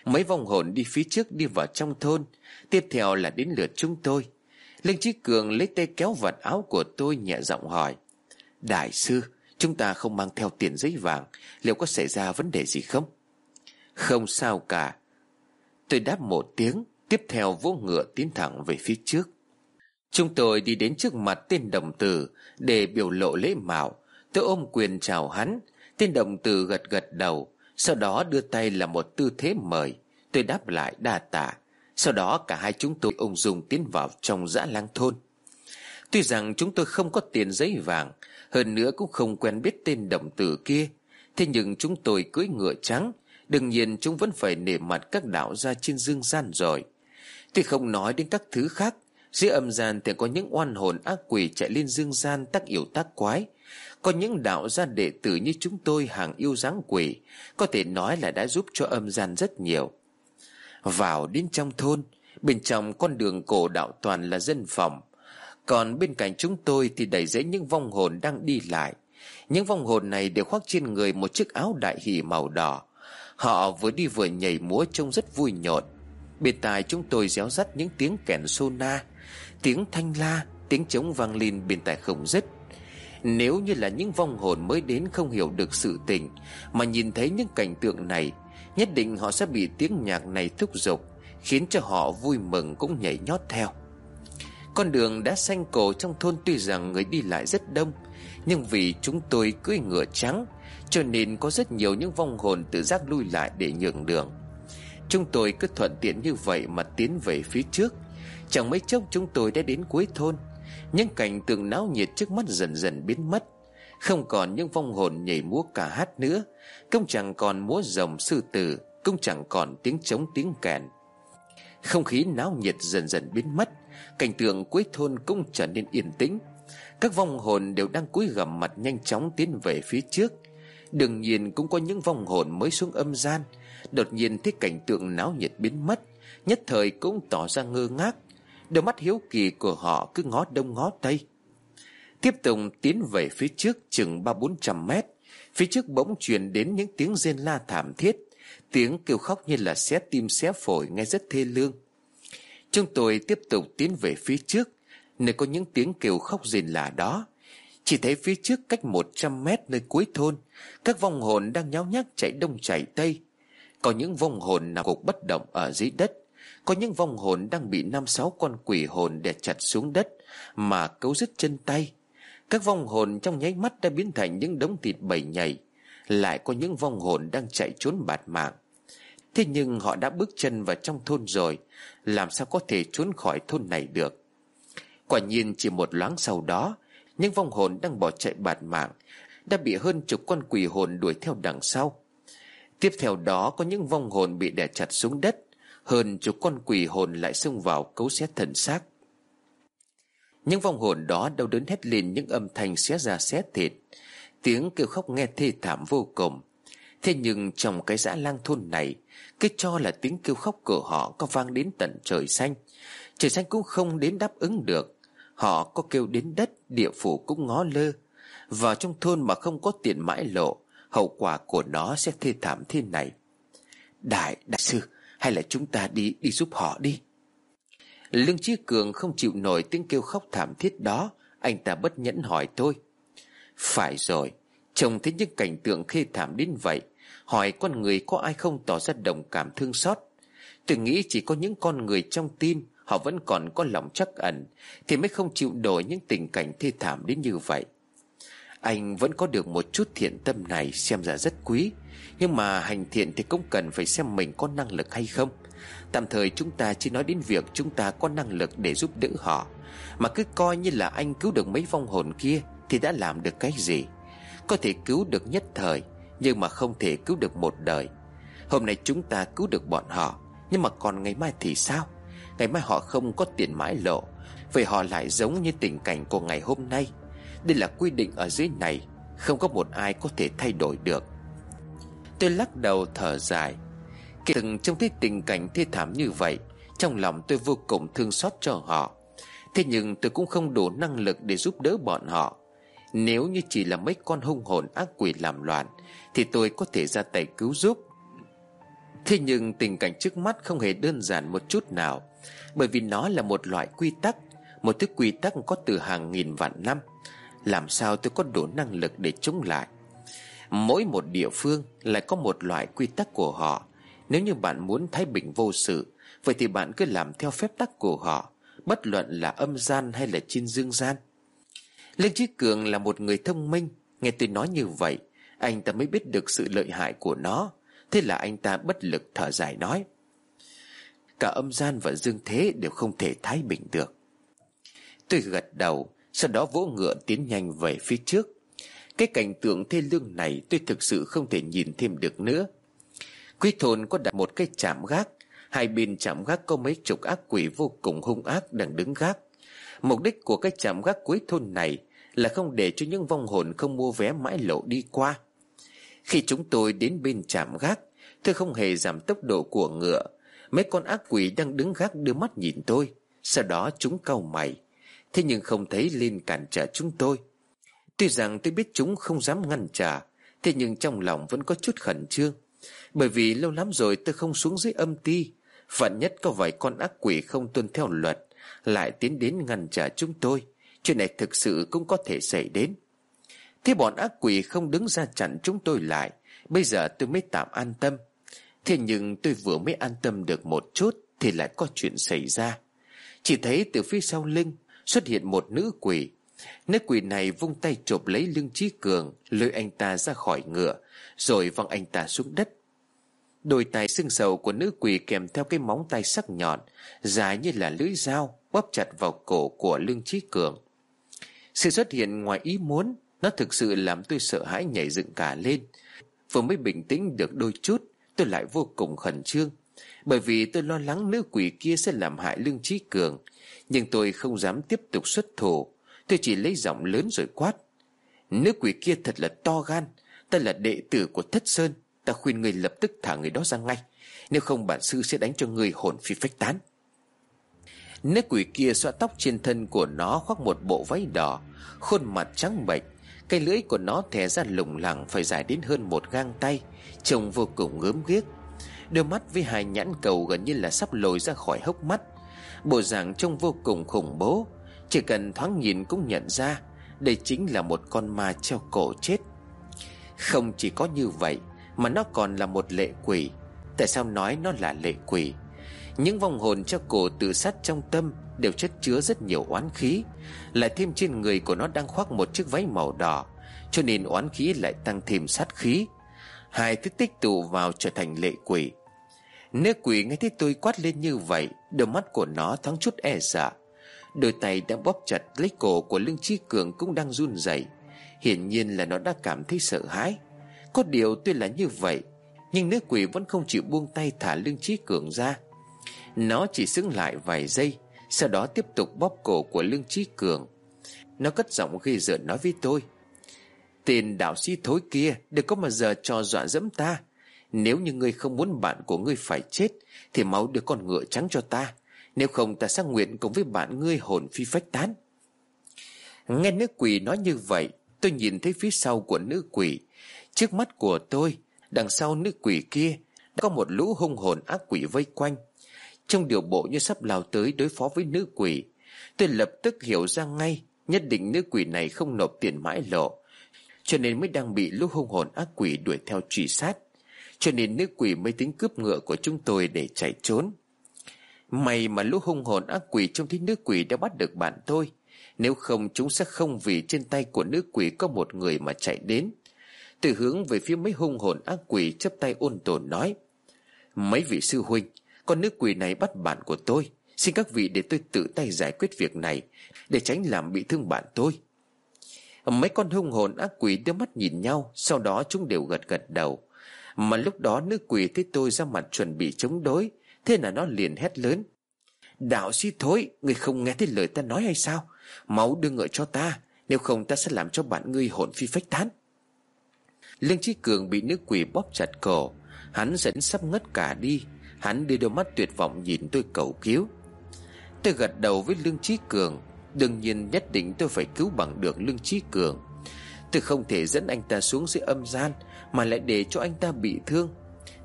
Mấy vong hồn đi phía trước đi vào trong thôn. Tiếp theo là đến lượt chúng tôi. Linh Chí Cường lấy tay kéo vật áo của tôi nhẹ giọng hỏi, Đại sư, Chúng ta không mang theo tiền giấy vàng, Liệu có xảy ra vấn đề gì không? Không sao cả. Tôi đáp một tiếng, Tiếp theo vỗ ngựa tiến thẳng về phía trước. Chúng tôi đi đến trước mặt tên đồng tử Để biểu lộ lễ mạo. Tôi ôm quyền chào hắn. Tên đồng tử gật gật đầu. Sau đó đưa tay là một tư thế mời. Tôi đáp lại, đa tạ. Sau đó cả hai chúng tôi ung dung tiến vào trong dã lang thôn. Tuy rằng chúng tôi không có tiền giấy vàng, hơn nữa cũng không quen biết tên đồng tử kia. Thế nhưng chúng tôi cưỡi ngựa trắng, Đương nhiên chúng vẫn phải nể mặt các đạo gia trên dương gian rồi. Tuy không nói đến các thứ khác, Dưới âm gian thì có những oan hồn ác quỷ chạy lên dương gian tác yêu tác quái có những đạo gia đệ tử như chúng tôi hàng yêu dáng quỷ, Có thể nói là đã giúp cho âm gian rất nhiều. Vào đến trong thôn, Bên trong con đường cổ đạo toàn là dân phòng. Còn bên cạnh chúng tôi thì đầy dẫy những vong hồn đang đi lại. Những vong hồn này đều khoác trên người một chiếc áo đại hỷ màu đỏ. Họ vừa đi vừa nhảy múa trông rất vui nhộn. Bên tai chúng tôi réo rắt những tiếng kèn sô na, Tiếng thanh la, Tiếng trống vang lên bên tai không dứt. Nếu như là những vong hồn mới đến không hiểu được sự tình, Mà nhìn thấy những cảnh tượng này, Nhất định họ sẽ bị tiếng nhạc này thúc giục, Khiến cho họ vui mừng cũng nhảy nhót theo. Con đường đã xanh cổ trong thôn tuy rằng người đi lại rất đông, Nhưng vì chúng tôi cưỡi ngựa trắng, Cho nên có rất nhiều những vong hồn tự giác lui lại để nhường đường. Chúng tôi cứ thuận tiện như vậy mà tiến về phía trước. Chẳng mấy chốc chúng tôi đã đến cuối thôn những cảnh tượng náo nhiệt trước mắt dần dần biến mất. Không còn những vong hồn nhảy múa cả hát nữa. Cũng chẳng còn múa rồng sư tử, Cũng chẳng còn tiếng trống tiếng kèn. Không khí náo nhiệt dần dần biến mất. Cảnh tượng cuối thôn cũng trở nên yên tĩnh. Các vong hồn đều đang cúi gằm mặt nhanh chóng tiến về phía trước. Đương nhiên cũng có những vong hồn mới xuống âm gian. Đột nhiên thấy cảnh tượng náo nhiệt biến mất. Nhất thời cũng tỏ ra ngơ ngác. Đôi mắt hiếu kỳ của họ cứ ngó đông ngó tây. Tiếp tục tiến về phía trước chừng ba bốn trăm mét, Phía trước bỗng truyền đến những tiếng rên la thảm thiết, Tiếng kêu khóc như là xé tim xé phổi nghe rất thê lương. Chúng tôi tiếp tục tiến về phía trước, Nơi có những tiếng kêu khóc rên là đó. Chỉ thấy phía trước cách một trăm mét nơi cuối thôn, Các vong hồn đang nháo nhác chạy đông chạy tây. Có những vong hồn nằm gục bất động ở dưới đất có những vong hồn đang bị năm sáu con quỷ hồn đè chặt xuống đất Mà cấu dứt chân tay. Các vong hồn trong nháy mắt đã biến thành những đống thịt bầy nhảy, Lại có những vong hồn đang chạy trốn bạt mạng. Thế nhưng họ đã bước chân vào trong thôn rồi, Làm sao có thể trốn khỏi thôn này được? Quả nhiên chỉ một loáng sau đó, Những vong hồn đang bỏ chạy bạt mạng Đã bị hơn chục con quỷ hồn đuổi theo đằng sau. Tiếp theo đó có những vong hồn bị đè chặt xuống đất hơn chục con quỷ hồn lại xông vào cấu xé thần xác. Những vong hồn đó đau đớn hét lên những âm thanh xé ra xé thịt Tiếng kêu khóc nghe thê thảm vô cùng. Thế nhưng trong cái dã lang thôn này Cái cho là tiếng kêu khóc của họ có vang đến tận trời xanh. Trời xanh cũng không đến đáp ứng được. Họ có kêu đến đất Địa phủ cũng ngó lơ. Vào trong thôn mà không có tiền mãi lộ Hậu quả của nó sẽ thê thảm thế này. Đại, đại sư hay là chúng ta đi đi giúp họ đi? Lương Chí Cường không chịu nổi tiếng kêu khóc thảm thiết đó. Anh ta bất nhẫn hỏi tôi. Phải rồi, Trông thấy những cảnh tượng khê thảm đến vậy, Hỏi con người có ai không tỏ ra đồng cảm thương xót. Tôi nghĩ chỉ có những con người trong tim, Họ vẫn còn có lòng chắc ẩn, Thì mới không chịu nổi những tình cảnh thê thảm đến như vậy. Anh vẫn có được một chút thiện tâm này Xem ra rất quý. Nhưng mà hành thiện thì cũng cần phải xem mình có năng lực hay không. Tạm thời chúng ta chỉ nói đến việc chúng ta có năng lực để giúp đỡ họ. Mà cứ coi như là anh cứu được mấy vong hồn kia Thì đã làm được cái gì? Có thể cứu được nhất thời, Nhưng mà không thể cứu được một đời. Hôm nay chúng ta cứu được bọn họ, Nhưng mà còn ngày mai thì sao? Ngày mai họ không có tiền mãi lộ, Vậy họ lại giống như tình cảnh của ngày hôm nay. Đây là quy định ở dưới này, Không có một ai có thể thay đổi được. Tôi lắc đầu thở dài. Kể từng trông thấy tình cảnh thê thảm như vậy, Trong lòng tôi vô cùng thương xót cho họ. Thế nhưng tôi cũng không đủ năng lực để giúp đỡ bọn họ. Nếu như chỉ là mấy con hung hồn ác quỷ làm loạn, Thì tôi có thể ra tay cứu giúp. Thế nhưng tình cảnh trước mắt không hề đơn giản một chút nào, Bởi vì nó là một loại quy tắc, Một thứ quy tắc có từ hàng nghìn vạn năm. Làm sao tôi có đủ năng lực để chống lại? Mỗi một địa phương lại có một loại quy tắc của họ. Nếu như bạn muốn thái bình vô sự, Vậy thì bạn cứ làm theo phép tắc của họ, Bất luận là âm gian hay là trên dương gian. Lương Chí Cường là một người thông minh, Nghe tôi nói như vậy, Anh ta mới biết được sự lợi hại của nó. Thế là anh ta bất lực thở dài nói, Cả âm gian và dương thế đều không thể thái bình được. Tôi gật đầu sau đó vỗ ngựa tiến nhanh về phía trước. Cái cảnh tượng thê lương này tôi thực sự không thể nhìn thêm được nữa. Quý thôn có đặt một cái chạm gác. Hai bên chạm gác có mấy chục ác quỷ vô cùng hung ác đang đứng gác. Mục đích của cái chạm gác cuối thôn này Là không để cho những vong hồn không mua vé mãi lộ đi qua. Khi chúng tôi đến bên chạm gác, Tôi không hề giảm tốc độ của ngựa. Mấy con ác quỷ đang đứng gác đưa mắt nhìn tôi. Sau đó chúng cau mày. Thế nhưng không thấy linh cản trở chúng tôi. Tuy rằng tôi biết chúng không dám ngăn trả Thế nhưng trong lòng vẫn có chút khẩn trương. Bởi vì lâu lắm rồi tôi không xuống dưới âm ti. Vạn nhất có vài con ác quỷ không tuân theo luật, Lại tiến đến ngăn trả chúng tôi, Chuyện này thực sự cũng có thể xảy đến. Thế bọn ác quỷ không đứng ra chặn chúng tôi lại, Bây giờ tôi mới tạm an tâm. Thế nhưng tôi vừa mới an tâm được một chút Thì lại có chuyện xảy ra. Chỉ thấy từ phía sau lưng Xuất hiện một nữ quỷ. Nữ quỷ này vung tay chộp lấy lưng Trí Cường, Lôi anh ta ra khỏi ngựa, Rồi văng anh ta xuống đất. Đôi tay xương sầu của nữ quỷ kèm theo cái móng tay sắc nhọn, Dài như là lưỡi dao, Bóp chặt vào cổ của lương trí cường. Sự xuất hiện ngoài ý muốn, Nó thực sự làm tôi sợ hãi nhảy dựng cả lên. Vừa mới bình tĩnh được đôi chút, Tôi lại vô cùng khẩn trương. Bởi vì tôi lo lắng nữ quỷ kia sẽ làm hại lương trí cường. Nhưng tôi không dám tiếp tục xuất thủ. Tôi chỉ lấy giọng lớn rồi quát. Nữ quỷ kia thật là to gan. Ta là đệ tử của Thất Sơn. Ta khuyên người lập tức thả người đó ra ngay. Nếu không bản sư sẽ đánh cho người hồn phi phách tán. Nữ quỷ kia xoa tóc trên thân của nó khoác một bộ váy đỏ, Khuôn mặt trắng bệch. Cái lưỡi của nó thè ra lủng lẳng Phải dài đến hơn một gang tay, Trông vô cùng gớm ghiếc. Đôi mắt với hai nhãn cầu gần như là sắp lồi ra khỏi hốc mắt. Bộ dạng trông vô cùng khủng bố. Chỉ cần thoáng nhìn cũng nhận ra, Đây chính là một con ma treo cổ chết. Không chỉ có như vậy, Mà nó còn là một lệ quỷ. Tại sao nói nó là lệ quỷ? Những vong hồn treo cổ tự sát trong tâm Đều chất chứa rất nhiều oán khí. Lại thêm trên người của nó đang khoác một chiếc váy màu đỏ, Cho nên oán khí lại tăng thêm sát khí. Hai thứ tích tụ vào trở thành lệ quỷ. Nữ quỷ nghe thấy tôi quát lên như vậy, Đôi mắt của nó thoáng chút e sợ Đôi tay đã bóp chặt lấy cổ của Lương Trí Cường cũng đang run rẩy. Hiển nhiên là nó đã cảm thấy sợ hãi. Có điều tuy là như vậy, Nhưng nữ quỷ vẫn không chịu buông tay thả Lương Trí Cường ra. Nó chỉ xứng lại vài giây, Sau đó tiếp tục bóp cổ của Lương Trí Cường. Nó cất giọng ghi rợn nói với tôi, Tên đạo sĩ thối kia, Đừng có mà giờ cho dọa dẫm ta. Nếu như ngươi không muốn bạn của ngươi phải chết, Thì máu đưa con ngựa trắng cho ta. Nếu không, ta sẽ nguyện cùng với bạn ngươi hồn phi phách tán. Nghe nữ quỷ nói như vậy, Tôi nhìn thấy phía sau của nữ quỷ. Trước mắt của tôi, Đằng sau nữ quỷ kia, Đã có một lũ hung hồn ác quỷ vây quanh. Trong điều bộ như sắp lao tới đối phó với nữ quỷ, Tôi lập tức hiểu ra ngay, Nhất định nữ quỷ này không nộp tiền mãi lộ, Cho nên mới đang bị lũ hung hồn ác quỷ đuổi theo truy sát. Cho nên nữ quỷ mới tính cướp ngựa của chúng tôi để chạy trốn. May mà lũ hung hồn ác quỷ trông thấy nữ quỷ đã bắt được bạn tôi. Nếu không, chúng sẽ không vì trên tay của nữ quỷ có một người mà chạy đến. Từ hướng về phía mấy hung hồn ác quỷ chấp tay ôn tồn nói, Mấy vị sư huynh, Con nữ quỷ này bắt bạn của tôi. Xin các vị để tôi tự tay giải quyết việc này, Để tránh làm bị thương bạn tôi. Mấy con hung hồn ác quỷ đưa mắt nhìn nhau, Sau đó chúng đều gật gật đầu. Mà lúc đó nữ quỷ thấy tôi ra mặt chuẩn bị chống đối, Thế là nó liền hét lớn. Đạo sĩ thối, Người không nghe thấy lời ta nói hay sao? Máu đưa ngựa cho ta, Nếu không ta sẽ làm cho bạn ngươi hồn phi phách tán. Lương Trí Cường bị nữ quỷ bóp chặt cổ. Hắn dẫn sắp ngất cả đi. Hắn đưa đôi mắt tuyệt vọng nhìn tôi cầu cứu. Tôi gật đầu với Lương Trí Cường. Đương nhiên nhất định tôi phải cứu bằng được Lương Trí Cường. Tôi không thể dẫn anh ta xuống dưới âm gian mà lại để cho anh ta bị thương.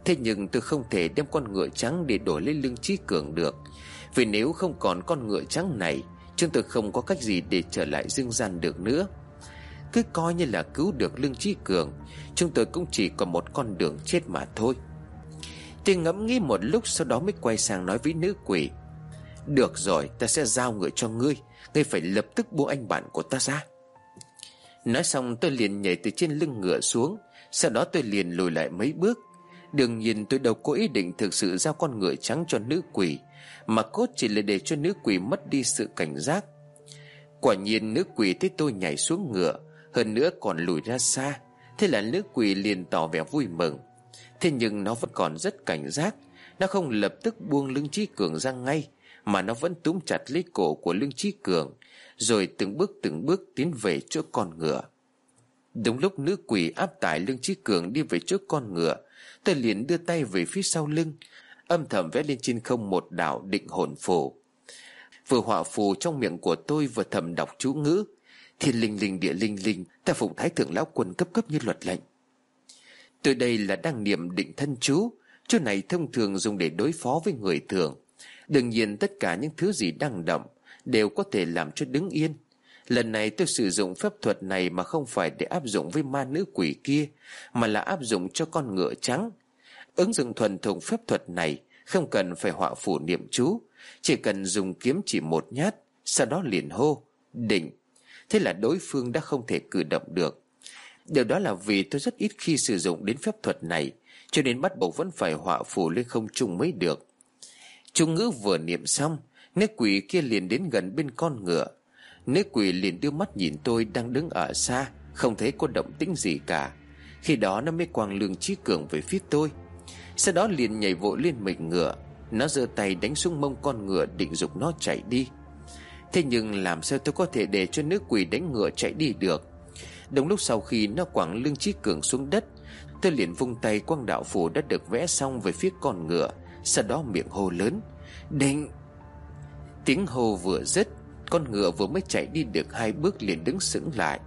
Thế nhưng tôi không thể đem con ngựa trắng để đổi lấy Lương Trí Cường được. Vì nếu không còn con ngựa trắng này, Chúng tôi không có cách gì để trở lại dương gian được nữa. Cứ coi như là cứu được Lương Trí Cường, Chúng tôi cũng chỉ còn một con đường chết mà thôi. Tôi ngẫm nghĩ một lúc sau đó mới quay sang nói với nữ quỷ, Được rồi, ta sẽ giao ngựa cho ngươi Ngươi phải lập tức buông anh bạn của ta ra. Nói xong tôi liền nhảy từ trên lưng ngựa xuống sau đó tôi liền lùi lại mấy bước. Đương nhiên tôi đâu có ý định thực sự giao con ngựa trắng cho nữ quỷ, Mà cốt chỉ là để cho nữ quỷ mất đi sự cảnh giác. Quả nhiên nữ quỷ thấy tôi nhảy xuống ngựa, Hơn nữa còn lùi ra xa. Thế là nữ quỷ liền tỏ vẻ vui mừng. Thế nhưng nó vẫn còn rất cảnh giác. Nó không lập tức buông lưng trí cường ra ngay, Mà nó vẫn túm chặt lấy cổ của lưng trí cường, Rồi từng bước từng bước tiến về chỗ con ngựa. Đúng lúc nữ quỷ áp tải lưng trí cường đi về trước con ngựa Tôi liền đưa tay về phía sau lưng, Âm thầm vẽ lên trên không một đạo định hồn phù. Vừa họa phù trong miệng của tôi vừa thầm đọc chú ngữ, Thiên linh linh địa linh linh, Ta phụng thái thượng lão quân cấp cấp như luật lệnh. Tôi đây là đang niệm định thân chú Chú này thông thường dùng để đối phó với người thường. Đương nhiên tất cả những thứ gì đang động Đều có thể làm cho đứng yên. Lần này tôi sử dụng phép thuật này mà không phải để áp dụng với ma nữ quỷ kia, Mà là áp dụng cho con ngựa trắng. Ứng dụng thuần thục phép thuật này Không cần phải họa phủ niệm chú, Chỉ cần dùng kiếm chỉ một nhát, Sau đó liền hô, Định. Thế là đối phương đã không thể cử động được. Điều đó là vì tôi rất ít khi sử dụng đến phép thuật này, Cho nên bắt buộc vẫn phải họa phủ lên không trung mới được. Trung ngữ vừa niệm xong Nữ quỷ kia liền đến gần bên con ngựa. Nữ quỷ liền đưa mắt nhìn tôi đang đứng ở xa, Không thấy có động tĩnh gì cả. Khi đó nó mới quàng lường trí cường về phía tôi. Sau đó liền nhảy vội lên mình ngựa. Nó giơ tay đánh xuống mông con ngựa định dục nó chạy đi. Thế nhưng làm sao tôi có thể để cho nữ quỷ đánh ngựa chạy đi được? Đồng lúc sau khi nó quẳng lưng trí cường xuống đất, Tôi liền vung tay quang đạo phù đã được vẽ xong về phía con ngựa, Sau đó miệng hô lớn, Định! Tiếng hô vừa dứt con ngựa vừa mới chạy đi được hai bước liền đứng sững lại.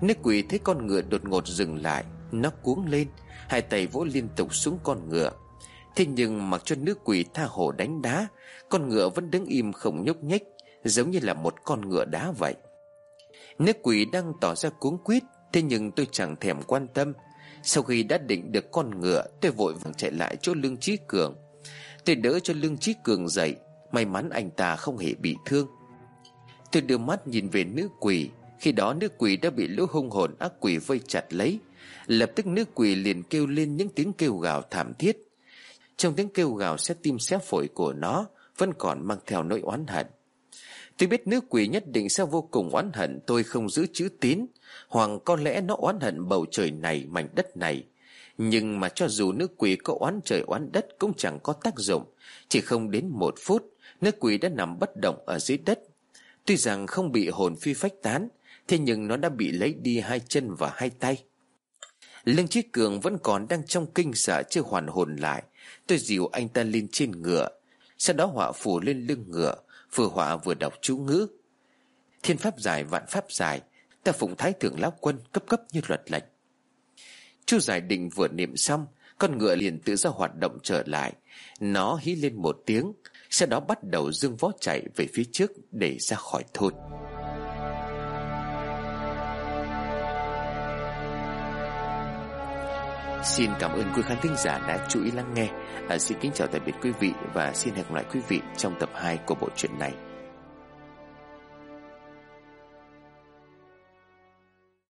Nữ quỷ thấy con ngựa đột ngột dừng lại, Nó cuống lên, Hai tay vỗ liên tục xuống con ngựa. Thế nhưng mặc cho nữ quỷ tha hồ đánh đá, Con ngựa vẫn đứng im không nhúc nhích, Giống như là một con ngựa đá vậy. Nữ quỷ đang tỏ ra cuống quýt, Thế nhưng tôi chẳng thèm quan tâm. Sau khi đã định được con ngựa, Tôi vội vàng chạy lại chỗ lương trí cường. Tôi đỡ cho lương trí cường dậy, May mắn anh ta không hề bị thương. Tôi đưa mắt nhìn về nữ quỷ. Khi đó nữ quỷ đã bị lũ hung hồn ác quỷ vây chặt lấy. Lập tức nữ quỷ liền kêu lên những tiếng kêu gào thảm thiết. Trong tiếng kêu gào sẽ tim xé phổi của nó, Vẫn còn mang theo nỗi oán hận. Tôi biết nữ quỷ nhất định sẽ vô cùng oán hận, tôi không giữ chữ tín. Hoặc có lẽ nó oán hận bầu trời này, mảnh đất này. Nhưng mà cho dù nữ quỷ có oán trời oán đất cũng chẳng có tác dụng. Chỉ không đến một phút, Nữ quỷ đã nằm bất động ở dưới đất. Tuy rằng không bị hồn phi phách tán, Thế nhưng nó đã bị lấy đi hai chân và hai tay. Lương Chí Cường vẫn còn đang trong kinh sợ chưa hoàn hồn lại. Tôi dìu anh ta lên trên ngựa, Sau đó họa phủ lên lưng ngựa, Vừa họa vừa đọc chú ngữ. Thiên pháp dài vạn pháp dài Ta phụng thái thượng lão quân cấp cấp như luật lệnh. Chú giải định vừa niệm xong, Con ngựa liền tự ra hoạt động trở lại. Nó hí lên một tiếng sau đó bắt đầu dương vó chạy về phía trước Để ra khỏi thôn. Xin cảm ơn quý khán thính giả đã chú ý lắng nghe. À, Xin kính chào tạm biệt quý vị Và xin hẹn gặp lại quý vị trong tập 2 của bộ truyện này.